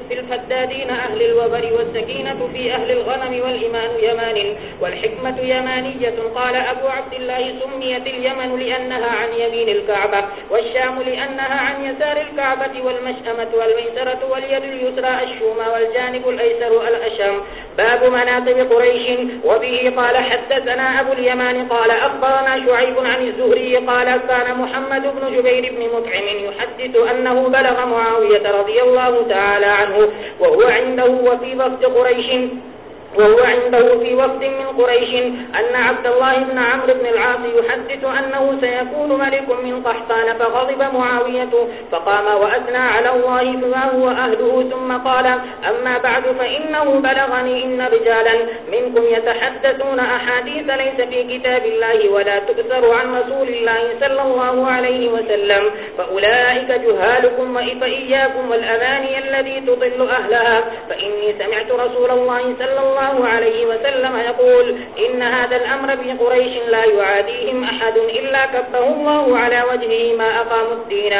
في الفدادين أهل الوبر والسكينة في أهل الغنم والإيمان يمان، والحكمة يمانية. قال أبو عبد الله، سميت اليمن لأنها عن يمين الكعبة، والشام لأنها عن يسار الكعبة، والمشأمة والميسرة واليد اليسرى، الشوم والجانب الأيسر الأشم باب مناقب قريش، وبه قال حدثنا أبو اليمان قال أخبرنا شعيب عن الزهري قال كان محمد بن جبير بن مطعم يحدث أنه بلغ معاوية رضي الله تعالى عنه، وهو عنده وفي وقت قريش. وهو عنده في وقت من قريش أن عبد الله بن عمرو بن العاص يحدث أنه سيكون ملك من قحطان، فغضب معاوية، فقام وأثنى على الله فما هو أهله، ثم قال أما بعد فإنه بلغني إن رجالا منكم يتحدثون أحاديث ليس في كتاب الله ولا تكثر عن رسول الله صلى الله عليه وسلم، فأولئك جهالكم فإياكم والأماني الذي تضل أهلها، فإني سمعت رسول الله صلى الله الله عليه وسلم يقول إن هذا الأمر بقريش لا يعاديهم أحد إلا كفه الله على وجهه ما أقاموا الدين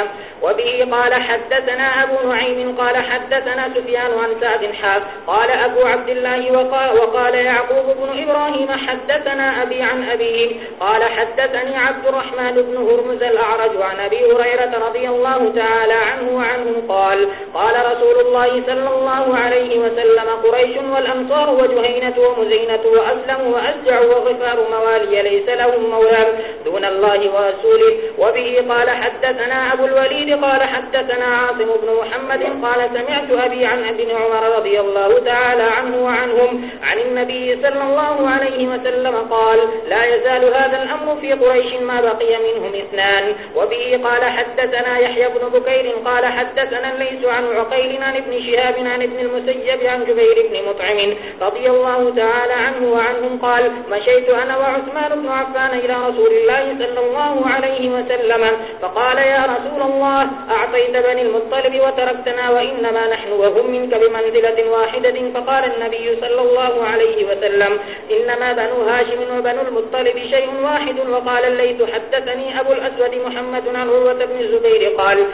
وبه قال حدثنا أبو نعيم قال حدثنا سفيان عن سعد حاف قال أبو عبد الله وقال, وقال يعقوب بن إبراهيم حدثنا أبي عن أبيه قال حدثني عبد الرحمن بن هرمز الأعرج عن أبي هريرة رضي الله تعالى عنه وعنه قال قال رسول الله صلى الله عليه وسلم قريش والأمصار وجهينة ومزينة وأسلم وأسجع وغفار موالي ليس لهم مولى دون الله ورسوله. وبه قال حدثنا أبو الوليد قال حدثنا عاصم بن محمد قال سمعت أبي عن ابن عمر رضي الله تعالى عنه وعنهم عن النبي صلى الله عليه وسلم قال لا يزال هذا الأمر في قريش ما بقي منهم اثنان وبه قال حدثنا يحيى بن بكير قال حدثنا ليس عن عقيل عن ابن شهاب عن ابن المسيب عن جبير بن مطعم رضي الله تعالى عنه وعنهم قال مشيت أنا وعثمان بن عفان إلى رسول الله صلى الله عليه وسلم فقال يا رسول الله أعطيت بني المطلب وتركتنا وإنما نحن وهم منك بمنزلة واحدة. فقال النبي صلى الله عليه وسلم، إنما بنو هاشم وبنو المطلب شيء واحد. وقال الليت حدثني أبو الأسود محمد عن عروة بن الزبير. قال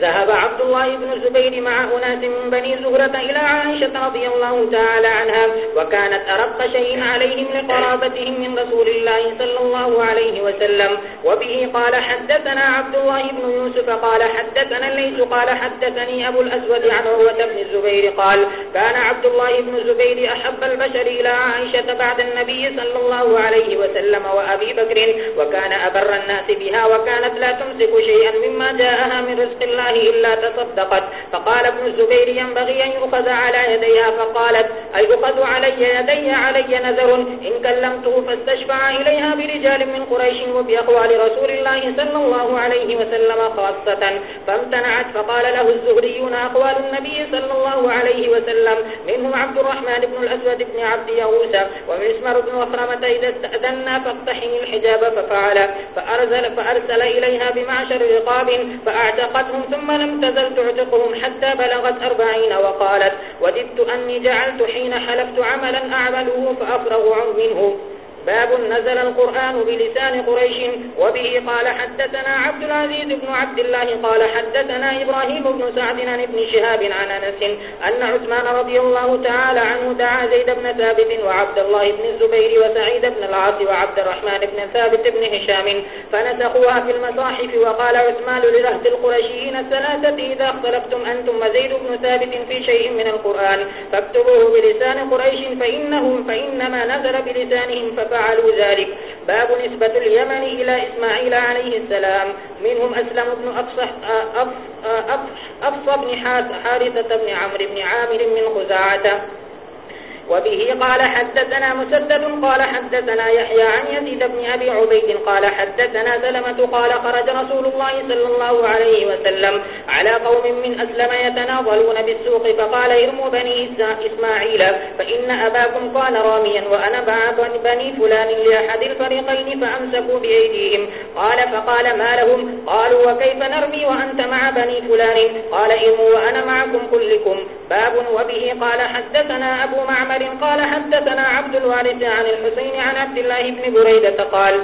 ذهب عبد الله بن الزبير مع أناس من بني زهرة إلى عائشة رضي الله تعالى عنها، وكانت أرق شيء عليهم لقرابتهم من رسول الله صلى الله عليه وسلم. وبه قال حدثنا عبد الله بن يوسف قال حدثنا الليس قال حدثني أبو الأسود عن عروة بن الزبير قال كان عبد الله بن الزبير أحب البشر إلى عائشة بعد النبي صلى الله عليه وسلم وأبي بكر، وكان أبر الناس بها، وكانت لا تمسك شيئا مما جاءها من رزق الله الله إلا تصدقت. فقال ابن الزبير ينبغي أن يؤخذ على يديها. فقالت أي أخذ علي يدي علي نذر؟ إن كلمته فاستشفع إليها برجال من قريش وبأخوال رسول الله صلى الله عليه وسلم خاصة. فامتنعت فقال له الزهريون أخوال النبي صلى الله عليه وسلم. منهم عبد الرحمن بن الأسود بن عبد يغوث ومن اسمر بن وخرمة إذا استأذنا فاقتحن الحجاب ففعل فأرسل, فأرسل إليها بمعشر رقاب فأعتقتهم ثم لم تزل تعتقهم حتى بلغت أربعين وقالت وددت أني جعلت حين حلفت عملا أعمله فأفرغ منه باب نزل القرآن بلسان قريش وبه قال حدثنا عبد العزيز بن عبد الله قال حدثنا إبراهيم بن سعد عن ابن شهاب عن أنس أن عثمان رضي الله تعالى عنه دعا زيد بن ثابت وعبد الله بن الزبير وسعيد بن العاص وعبد الرحمن بن ثابت بن هشام فنسخوها في المصاحف وقال عثمان لرهد القرشيين الثلاثة إذا اختلفتم أنتم وزيد بن ثابت في شيء من القرآن فاكتبوه بلسان قريش فإنهم فإنما نزل بلسانهم ففعلوا فعلوا ذلك. باب نسبة اليمن إلى إسماعيل عليه السلام. منهم أسلم بن أفصح أفصح, أفصى بن حارثة بن عمرو بن عامر من خزاعته وبه قال حدثنا مسدد قال حدثنا يحيى عن يزيد بن أبي عبيد قال حدثنا سلمة قال خرج رسول الله صلى الله عليه وسلم على قوم من أسلم يتناظلون بالسوق فقال ارموا بني إسماعيل فإن أباكم كان راميا وأنا بعض بني فلان لأحد الفريقين فأمسكوا بأيديهم. قال فقال ما لهم؟ قالوا وكيف نرمي وأنت مع بني فلان؟ قال ارموا وأنا معكم كلكم. باب وبه قال حدثنا أبو معمر محمد قال حدثنا عبد الوارث عن الحسين عن عبد الله بن بريدة قال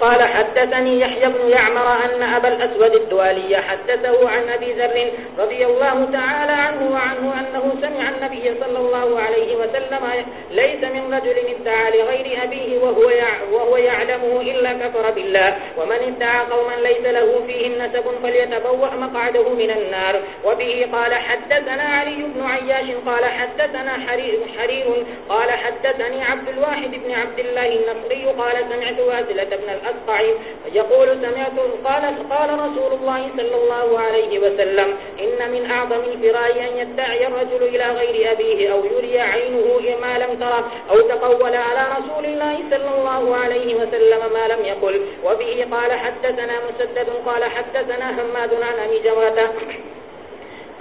قال حدثني يحيى بن يعمر أن أبا الأسود الدوالي حدثه عن أبي ذر رضي الله تعالى عنه وعنه أنه سمع النبي صلى الله عليه وسلم ليس من رجل ادعى لغير أبيه وهو, وهو يعلمه إلا كفر بالله ومن ادعى قوما ليس له فيهم نسب فليتبوأ مقعده من النار وبه قال حدثنا علي بن عياش قال حدثنا حرير, حرير قال حدثني عبد الواحد بن عبد الله النصري قال سمعت وازلة بن الأسقع يقول سمعت قال قال رسول الله صلى الله عليه وسلم إن من أعظم الفراء أن يدعي الرجل إلى غير أبيه أو يري عينه ما لم ترى أو تقول على رسول الله صلى الله عليه وسلم ما لم يقل. وبه قال حدثنا مسدد قال حدثنا هماد عن أمي جواته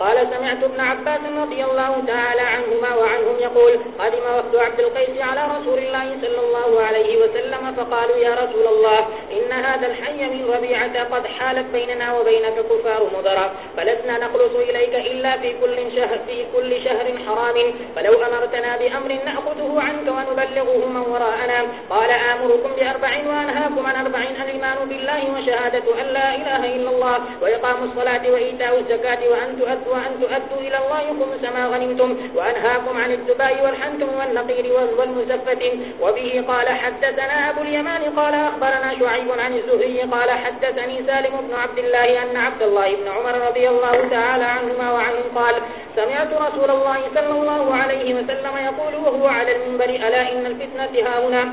قال سمعت ابن عباس رضي الله تعالى عنهما وعنهم يقول قدم وفد عبد القيس على رسول الله صلى الله عليه وسلم فقالوا يا رسول الله إن هذا الحي من ربيعة قد حالت بيننا وبينك كفار مضرى فلسنا نخلص إليك إلا في كل شهر, في كل شهر حرام فلو أمرتنا بأمر نأخذه عنك ونبلغه من وراءنا قال آمركم بأربع وأنهاكم عن أربع الإيمان بالله وشهادة أن لا إله إلا الله وإقام الصلاة وإيتاء الزكاة وأن تؤدوا وأن تؤدوا إلى الله خمس ما غنمتم وأنهاكم عن الدباء والحنتم والنقير والمزفة وبه قال حدثنا أبو اليمان قال أخبرنا شعيب عن الزهري قال حدثني سالم بن عبد الله أن عبد الله بن عمر رضي الله تعالى عنهما وعنهم قال سمعت رسول الله صلى الله عليه وسلم يقول وهو على المنبر، ألا إن الفتنة ها هنا؟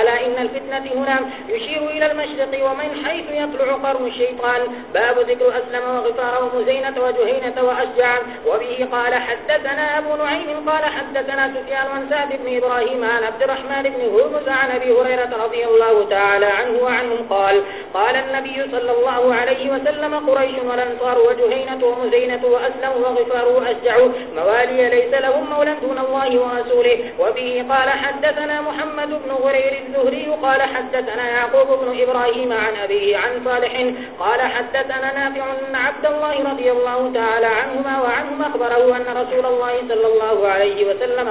ألا إن الفتنة هنا يشير إلى المشرق ومن حيث يطلع قرن الشيطان. باب ذكر أسلم وغفار ومزينة وجهينة وأشجع. وبه قال حدثنا أبو نعيم قال حدثنا سفيان عن سعد بن إبراهيم عن عبد الرحمن بن هرمز عن أبي هريرة رضي الله تعالى عنه وعنهم قال قال النبي صلى الله عليه وسلم قريش والأنصار وجهينة ومزينة وأسلم وغفار وأشجع. موالي ليس لهم مولا دون الله ورسوله. وبه قال حدثنا محمد بن غرير الزهري قال حدثنا يعقوب بن إبراهيم عن أبيه عن صالح قال حدثنا نافع عبد الله رضي الله تعالى عنهما وعنهم أخبره أن رسول الله صلى الله عليه وسلم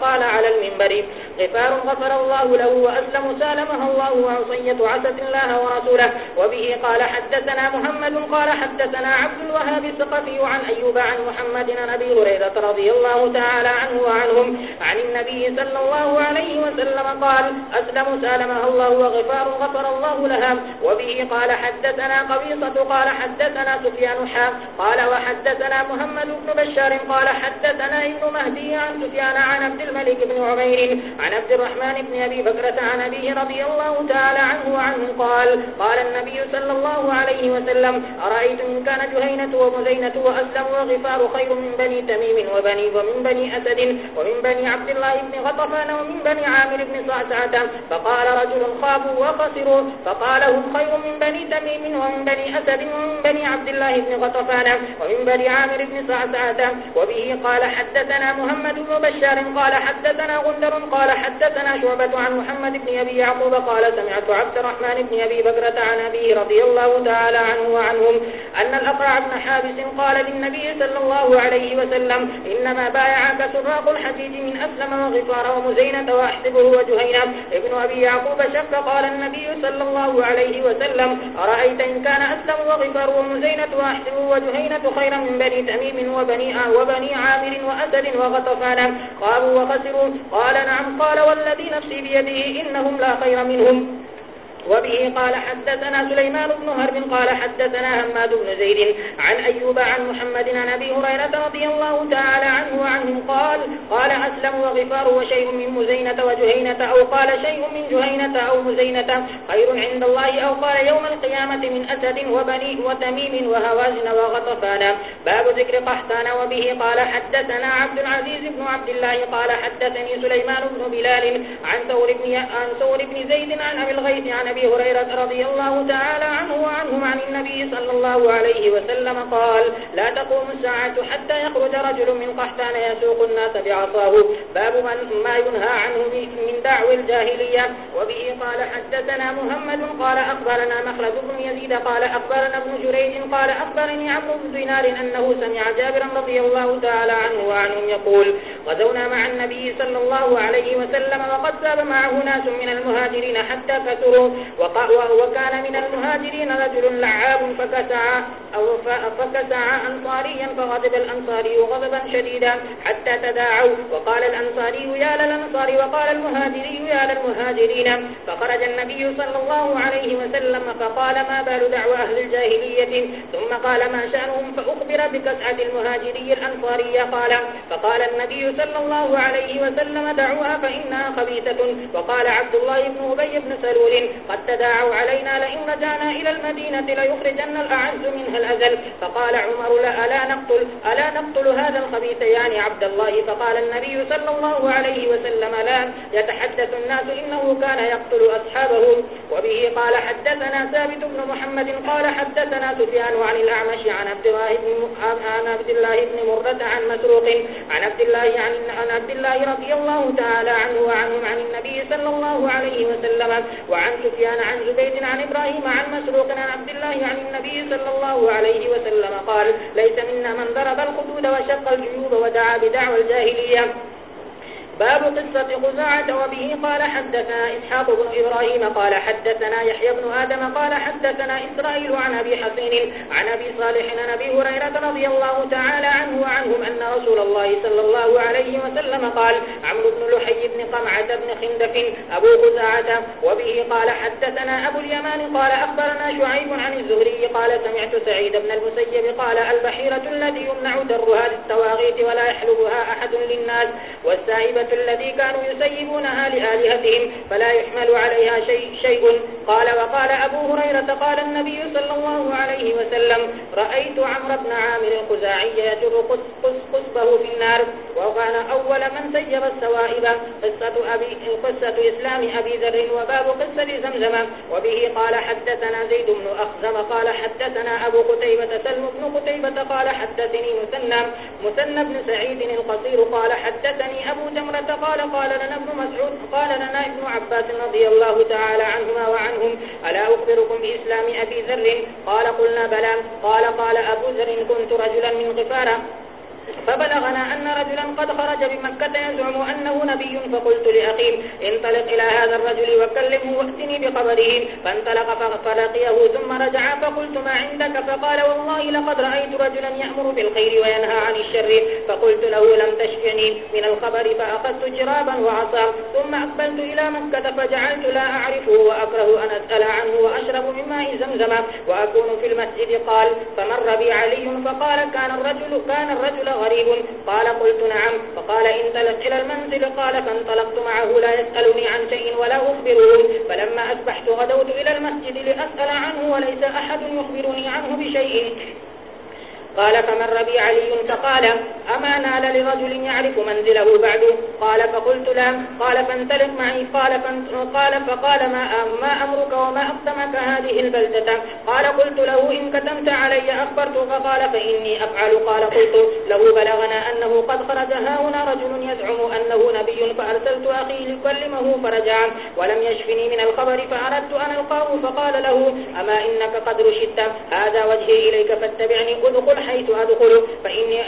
قال على المنبر غفار غفر الله له وأسلم سالمه الله وعصية عسد الله ورسوله وبه قال حدثنا محمد قال حدثنا عبد الوهاب الثقفي عن أيوب عن محمد عن أبي هريرة رضي الله تعالى عنه وعنهم عن النبي صلى الله عليه وسلم قال أسلم سالمها الله وغفار غفر الله لها. وبه قال حدثنا قبيصة، قال حدثنا سفيان حام قال وحدثنا محمد بن بشار، قال حدثنا ابن مهدي عن سفيان عن عبد الملك بن عمير، عن عبد الرحمن بن أبي بكرة، عن أبيه رضي الله تعالى عنه وعنه قال قال النبي صلى الله عليه وسلم أرأيت من كان جهينة ومزينة وأسلم وغفار خير من بني تميم وبني ومن بني أسد ومن بني عبد الله بن غطفان ومن بني عامر بن صعسعة. فقال رجل خافوا وخسروا. فقال هم خير من بني تميم ومن بني أسد ومن بني عبد الله بن غطفان، ومن بني عامر بن صعسعة وبه قال حدثنا محمد بن بشار، قال حدثنا غندر، قال حدثنا شعبة عن محمد بن أبي يعقوب، قال سمعت عبد الرحمن بن أبي بكرة عن أبيه رضي الله تعالى عنه وعنهم أن الأقرع بن حابس قال للنبي صلى الله عليه وسلم، إنما بايعك سراق الحديد من أسلم وغفار ومزينة وأحسبه وجهينة. ابن أبي يعقوب شق قال النبي صلى الله عليه وسلم أرأيت إن كان أسلم وغفر ومزينة وأحسبه وجهينة خيرا من بني تميم وبني, وبني عامر وأسد وغطفان. قالوا وخسروا. قال نعم. قال والذي نفسي بيده إنهم لا خير منهم. وبه قال حدثنا سليمان بن هرب قال حدثنا هماد بن زيد عن أيوب عن محمد عن أبي هريرة رضي الله تعالى عنه وعنه قال قال أسلم وغفار وشيء من مزينة وجهينة أو قال شيء من جهينة أو مزينة خير عند الله أو قال يوم القيامة من أسد وبني وتميم وهوازن وغطفان. باب ذكر قحطان وبه قال حدثنا عبد العزيز بن عبد الله قال حدثني سليمان بن بلال عن ثور بن, عن ثور بن زيد عن أبي الغيث عن أبي هريرة رضي الله تعالى عنه وعنهم عن النبي صلى الله عليه وسلم قال، لا تقوم الساعة حتى يخرج رجل من قحتان يسوق الناس بعصاه. باب من ما ينهى عنه من دعو الجاهلية. وبه قال، حدثنا محمد قال أخبرنا مخلد بن يزيد قال أخبرنا ابن جريج قال أخبرني عمرو بن دينار أنه سمع جابرا رضي الله تعالى عنه وعنهم يقول، غزونا مع النبي صلى الله عليه وسلم وقد ساب معه ناس من المهاجرين حتى كثروا وكان من المهاجرين رجل لعاب فكسع أو فكسع أنصاريا فغضب الأنصاري غضبا شديدا حتى تداعوا. وقال الأنصاري يا للأنصار وقال المهاجري يا للمهاجرين. فخرج النبي صلى الله عليه وسلم فقال ما بال دعوة أهل الجاهلية؟ ثم قال ما شأنهم؟ فأخبر بكسعة المهاجري الأنصاري قال فقال النبي صلى الله عليه وسلم دعوها فإنها خبيثة. وقال عبد الله بن أبي بن سلول قد تداعوا علينا لئن رجعنا إلى المدينة ليخرجن الأعز منها الأزل. فقال عمر لا ألا نقتل, ألا نقتل هذا الخبيث يعني عبد الله؟ فقال النبي صلى الله عليه وسلم لا يتحدث الناس إنه كان يقتل أصحابه. وبه قال حدثنا ثابت بن محمد قال حدثنا سفيان عن الأعمش عن عبد الله بن عن عبد الله بن مرة عن مسروق عن عبد الله عن عبد الله رضي الله تعالى عنه وعنهم عن النبي صلى الله عليه وسلم وعن سفيان سفيان عن زبيد عن إبراهيم، عن مسروق عن عبد الله، عن النبي صلى الله عليه وسلم قال ليس منا من ضرب الخدود وشق الجيوب ودعا بدعوى الجاهلية. باب قصة خزاعة وبه قال حدثنا إسحاق بن إبراهيم قال حدثنا يحيى بن آدم قال حدثنا إسرائيل عن أبي حسين، عن أبي صالح، عن أبي هريرة رضي الله تعالى عنه وعنهم أن رسول الله صلى الله عليه وسلم قال عمرو بن لحي بن قمعة بن خندف أبو خزاعة. وبه قال حدثنا أبو اليمان قال أخبرنا شعيب عن الزهري قال سمعت سعيد بن المسيب قال البحيرة التي يمنع درها للتواغيت ولا يحلبها أحد للناس والسائبة الذي كانوا يسيبونها لآلهتهم فلا يحمل عليها شيء, شيء. قال وقال أبو هريرة قال النبي صلى الله عليه وسلم رأيت عمر بن عامر الخزاعي يجر قص قص قصبه في النار وكان أول من سيب السوائب قصة, أبي قصة إسلام أبي ذر وباب قصة زمزم وبه قال حدثنا زيد بن أخزم قال حدثنا أبو قتيبة سلم بن قتيبة قال حدثني مثنى مثنى بن سعيد القصير قال حدثني أبو جمرة قال قال لنا ابن مسعود قال لنا ابن عباس رضي الله تعالى عنهما وعنهم، ألا أخبركم بإسلام أبي ذر؟ قال قلنا بلى، قال قال أبو ذر كنت رجلا من غفارة فبلغنا أن رجلا قد خرج بمكة يزعم أنه نبي فقلت لأخيه انطلق إلى هذا الرجل وكلمه واتني بخبره. فانطلق فلقيه ثم رجع فقلت ما عندك؟ فقال والله لقد رأيت رجلا يأمر بالخير وينهى عن الشر. فقلت له لم تشفني من الخبر فأخذت جرابا وعصا. ثم أقبلت إلى مكة فجعلت لا أعرفه وأكره أن أسأل عنه وأشرب من ماء زمزم وأكون في المسجد. قال فمر بي علي فقال كان الرجل, كان الرجل غريب قريب. قال قلت نعم. فقال انطلق إلى المنزل قال فانطلقت معه لا يسألني عن شيء ولا أخبره فلما أسبحت غدوت إلى المسجد لأسأل عنه وليس أحد يخبرني عنه بشيء. قال فمر بي علي فقال أما نال لرجل يعرف منزله بعد قال فقلت لا. قال فانتلق معي. قال, قال فقال ما, ما أمرك وما أقسمك هذه البلدة؟ قال قلت له إن كتمت علي أخبرت فقال فإني أفعل. قال قلت له بلغنا أنه قد خرج. هاهنا رجل يزعم أنه نبي فأرسلت أخي يكلمه فرجع. ولم يشفني من الخبر فأردت أن ألقاه فقال له أما إنك قد رشدت؟ هذا وجهي إليك فاتبعني. أدخل حيث أدخل فإني,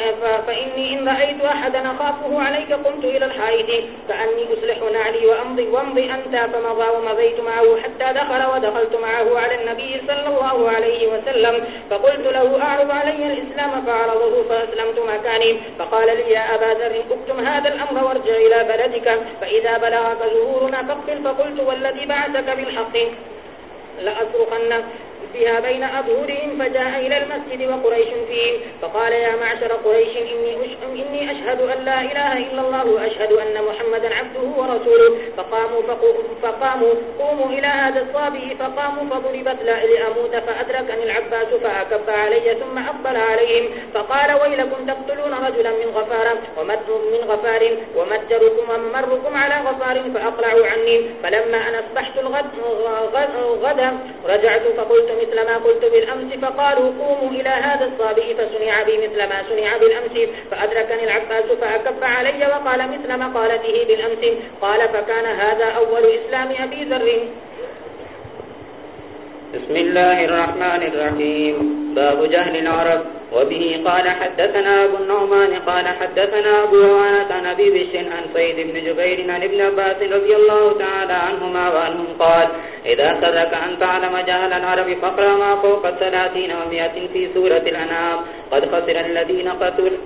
فإني إن رأيت أحدا خافه عليك قمت إلى الحائط فأني أصلح نعلي وأمضي وامضي أنت فمضى ومضيت معه حتى دخل ودخلت معه على النبي صلى الله عليه وسلم فقلت له أعرض علي الإسلام فعرضه فأسلمت مكاني فقال لي يا أبا ذر اكتم هذا الأمر وارجع إلى بلدك فإذا بلغك ظهورنا فاقفل فقلت والذي بعثك بالحق لأصرخن بها بين أظهرهم فجاء إلى المسجد وقريش فيه. فقال يا معشر قريش إني, إني أشهد أن لا إله إلا الله وأشهد أن محمدا عبده ورسوله. فقاموا, فقاموا قوموا إلى هذا الصابي. فقاموا فضربت لأموت فأدركني العباس فأكب علي ثم أقبل عليهم. فقال ويلكم تقتلون رجلا من غفار ومد من غفار ومتجركم ومركم على غفار فأقلعوا عني فلما أنا أصبحت الغد غدا رجعت فقلت مثل ما قلت بالأمس فقالوا قوموا إلى هذا الصابي فسنع بي مثل ما سنع بالأمس فأدركني العباس فأكب علي وقال مثل ما قالته بالأمس قال فكان هذا أول إسلام أبي ذر. بسم الله الرحمن الرحيم. باب جهل العرب. وبه قال حدثنا أبو النعمان قال حدثنا أبو عوانة عن أبي بشر عن سيد بن جبير عن ابن عباس رضي الله تعالى عنهما وعنهم قال، إذا سرك أن تعلم جهل العرب فقرأ ما فوق الثلاثين ومئة في سورة الأنام قد خسر الذين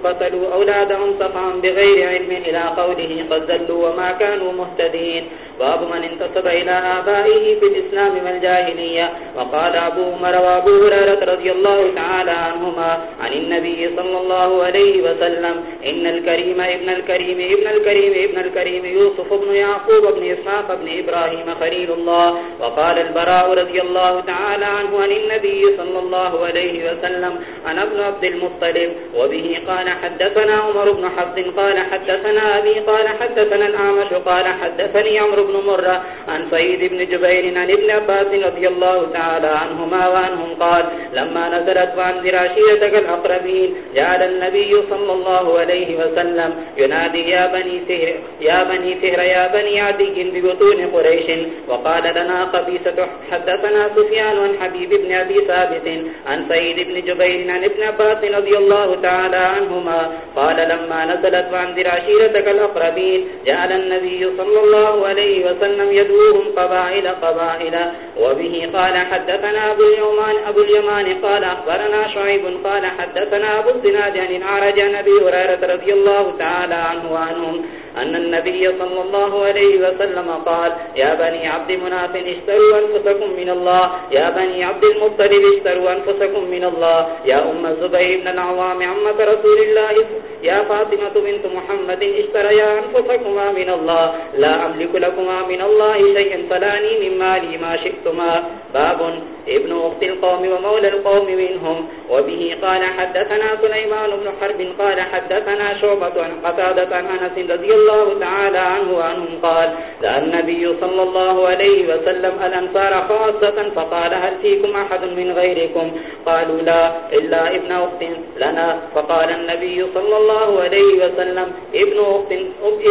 قتلوا أولادهم صفعا بغير علم إلى قوله قد زلوا وما كانوا مهتدين. باب من انتصب إلى آبائه في الإسلام والجاهلية، وقال أبو عمر وأبو هريرة رضي الله تعالى عنهما عن النبي صلى الله عليه وسلم، إن الكريم ابن الكريم ابن الكريم ابن الكريم يوسف بن يعقوب بن إسحاق بن إبراهيم خليل الله. وقال البراء رضي الله تعالى عنه عن النبي صلى الله عليه وسلم عن ابن عبد المطلب، وبه قال حدثنا عمر بن حفظ قال حدثنا أبي، قال حدثنا الأعمش، قال حدثني عمر بن مرة عن سيد بن جبير عن ابن عباس رضي الله تعالى عنهما وعنهم قال لما نزلت وعنذر عشيرتك الأقربين. جعل النبي صلى الله عليه وسلم ينادي يا بني سهر يا بني سهر يا بني عدي ببطون قريش. وقال لنا قبيسة حدثنا سفيان عن حبيب بن أبي ثابت عن سيد بن جبير عن ابن عباس رضي الله تعالى عنهما. قال لما نزلت وعنذر عشيرتك الأقربين جعل النبي صلى الله عليه وسلم يدوهم قبائل قبائل. وبه قال حدثنا أبو اليمان, أبو اليمان قال أخبرنا شعيب قال حدثنا أبو الزناد عن العرج عن أبي هريرة رضي الله تعالى عنه وعنهم أن النبي صلى الله عليه وسلم قال، يا بني عبد مناف، اشتروا أنفسكم من الله. يا بني عبد المطلب، اشتروا أنفسكم من الله. يا أم الزبير بن العوام، عمة رسول الله. يا فاطمة بنت محمد، اشتريا أنفسكما من الله. لا أملك لكما من الله شيئا فلاني من مالي ما شئتما. باب، ابن أخت القوم ومولى القوم منهم. وبه قال حدثنا سليمان بن حرب قال حدثنا شعبة عن قتادة عن أنس رضي الله تعالى عنه وعنهم قال لا النبي صلى الله عليه وسلم الأنصار خاصة فقال هل فيكم أحد من غيركم قالوا لا إلا ابن أخت لنا. فقال النبي صلى الله عليه وسلم ابن أخت,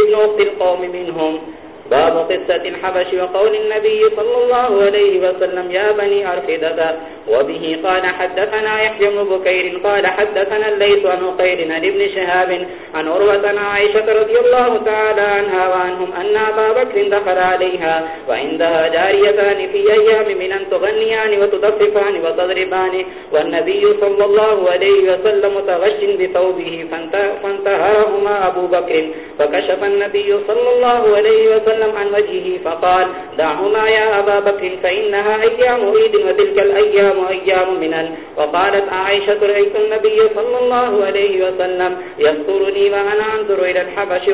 ابن أخت القوم منهم باب قصة الحبش وقول النبي صلى الله عليه وسلم يا بني أرفدة وبه قال حدثنا يحيى بن بكير قال حدثنا الليث عن قير عن ابن شهاب عن عروة عائشة رضي الله تعالى عنها وعنهم أن أبا بكر دخل عليها وعندها جاريتان في أيام من أن تغنيان وتدففان وتضربان والنبي صلى الله عليه وسلم تغش بثوبه فانتهرهما أبو بكر فكشف النبي صلى الله عليه وسلم عن وجهه فقال دعهما يا أبا بكر فإنها أيام عيد وتلك الأيام أيام ال... وقالت عائشة رأيت النبي صلى الله عليه وسلم يذكرني وأنا أنظر إلى الحبش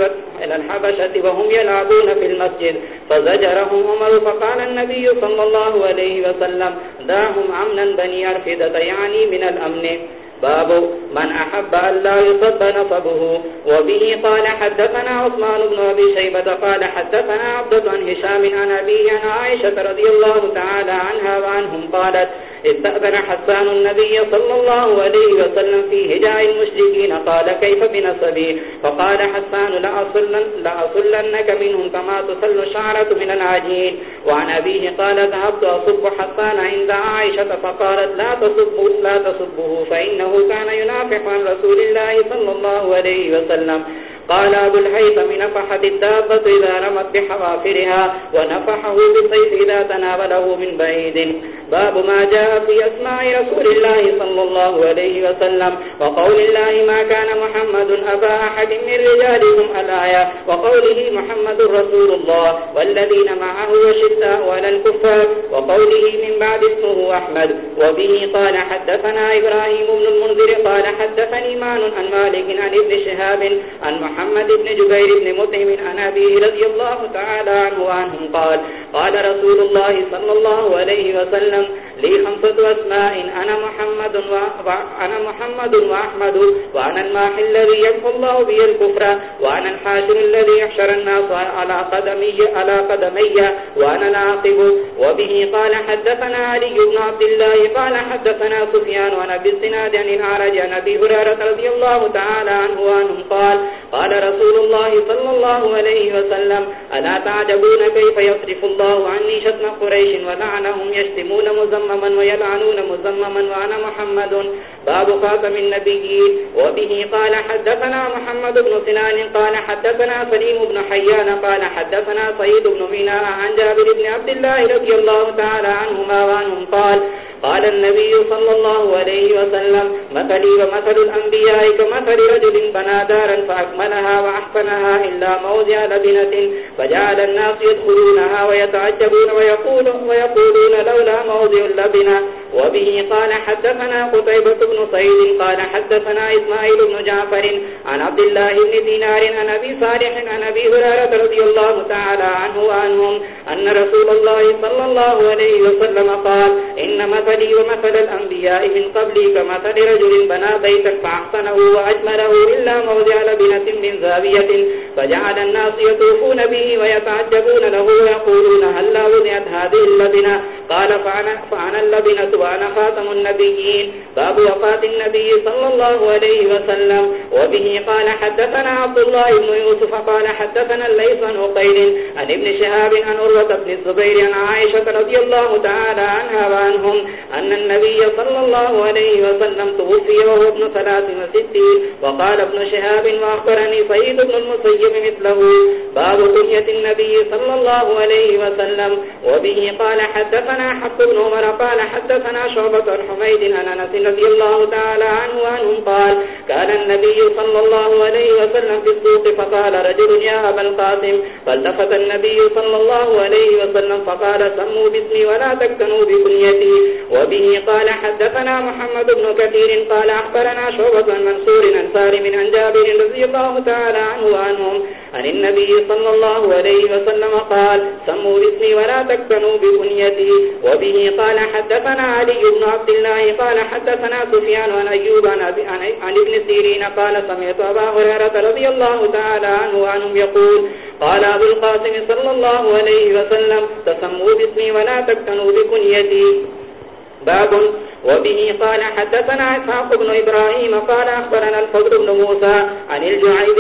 إلى الحبشة وهم يلعبون في المسجد. فزجرهم عمر فقال النبي صلى الله عليه وسلم داهم عمنا بني أرفدة يعني من الأمن. باب من أحب أن لا يصب نصبه وبه قال حدثنا عثمان بن أبي شيبة قال حدثنا عبد عن هشام عن أبي عن عائشة رضي الله تعالى عنها وعنهم قالت استأذن حسان النبي صلى الله عليه وسلم في هجاء المشركين قال كيف بنصبي؟ فقال حسان لأصلن لأصلنك منهم كما تصل الشعرة من العجين. وعن أبيه قال ذهبت أصب حسان عند عائشة فقالت لا تصبه, لا تصبه فإنه كان ينافح عن رسول الله صلى الله عليه وسلم. قال أبو الحيثم نفحت الدابة إذا رمت بحوافرها ونفحه بالسيف إذا تناوله من بعيد. باب ما جاء في أسماء رسول الله صلى الله عليه وسلم. وقول الله ما كان محمد أبا أحد من رجالهم الآية. وقوله محمد رسول الله والذين معه وشداء ولا الكفار. وقوله من بعد اسمه أحمد. وبه قال حدثنا إبراهيم بن المنذر قال حدثني مان عن مالك عن ابن شهاب عن محمد محمد بن جبير بن مطعم عن أبيه رضي الله تعالى عنه وعنهم قال قال رسول الله صلى الله عليه وسلم لي خمسة أسماء أنا محمد وأنا محمد وأحمد وأنا الماحي الذي يمحو الله بي الكفر وأنا الحاشر الذي يحشر الناس على قدمي على قدمي وأنا العاقب وبه قال حدثنا علي بن عبد الله قال حدثنا سفيان ونبي السناد عن الأعرج عن أبي هريرة رضي الله تعالى عنه وعنهم قال قال قال رسول الله صلى الله عليه وسلم، ألا تعجبون كيف يصرف الله عني شتم قريش ولعنهم يشتمون مزمما ويلعنون مزمما وأنا محمد? باب خاتم النبيين وبه قال، حدثنا محمد بن سنان قال، حدثنا سليم بن حيان قال، حدثنا سيد بن ميناء عن جابر بن عبد الله رضي الله تعالى عنهما وعنهم قال قال النبي صلى الله عليه وسلم مثلي ومثل الأنبياء كمثل رجل بنى دارا فأكملها وأحسنها إلا موضع لبنة فجعل الناس يدخلونها ويتعجبون ويقولون, ويقولون لولا موضع اللبنة. وبه قال حدثنا قتيبة بن صيد قال حدثنا إسماعيل بن جعفر عن عبد الله بن دينار عن أبي صالح عن أبي هرارة رضي الله تعالى عنه وعنهم أن رسول الله صلى الله عليه وسلم قال إن مثلي ومثل الأنبياء من قبلي كمثل رجل بنى بيتا فأحسنه وأجمله إلا موضع لبنة من زاوية فجعل الناس يطوفون به ويتعجبون له ويقولون هل لا وضعت هذه اللبنة قال فأنا, فأنا اللبنة وأنا خاتم النبيين باب وفاة النبي صلى الله عليه وسلم. وبه قال حدثنا عبد الله بن يوسف قال حدثنا الليس عن عقيل عن ابن شهاب عن أروة بن الزبير عن عائشة رضي الله تعالى عنها وعنهم أن النبي صلى الله عليه وسلم توفي وهو ابن ثلاث وستين. وقال ابن شهاب وأخبرني سيد بن المسيب مثله. باب قنية النبي صلى الله عليه وسلم. وبه قال حدثنا حدثنا حق بن عمر قال حدثنا شعبة الحميد عن أنس رضي الله تعالى عنه وعنهم قال، كان النبي صلى الله عليه وسلم في السوق فقال رجل يا أبا القاسم، فالتفت النبي صلى الله عليه وسلم فقال، سموا باسمي ولا تكتنوا بكنيتي. وبه قال، حدثنا محمد بن كثير قال، أخبرنا شعبة منصور أنصار من أنجابر رضي الله تعالى عنه وعنهم عن النبي صلى الله عليه وسلم قال، سموا باسمي ولا تكتنوا بكنيتي. وبه قال حدثنا علي بن عبد الله قال حدثنا سفيان عن أيوب عن, ابن سيرين قال سمعت أبا هريرة رضي الله تعالى عنه وعنهم يقول قال أبو القاسم صلى الله عليه وسلم تسموا باسمي ولا تكتنوا بكنيتي. باب وبه قال حدثنا إسحاق بن إبراهيم قال أخبرنا الفضل بن موسى عن الجعيد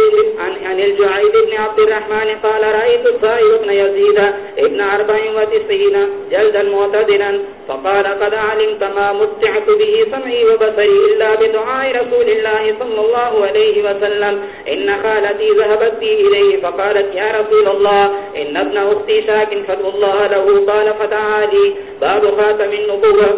عن, الجعيد بن عبد الرحمن قال رأيت الصائب بن يزيد ابن أربع وتسعين جلدا معتدلا فقال قد علمت ما متعت به سمعي وبصري إلا بدعاء رسول الله صلى الله عليه وسلم. إن خالتي ذهبت بي إليه فقالت يا رسول الله إن ابن أختي شاك فدو الله له. قال فتعالي باب خاتم النبوة.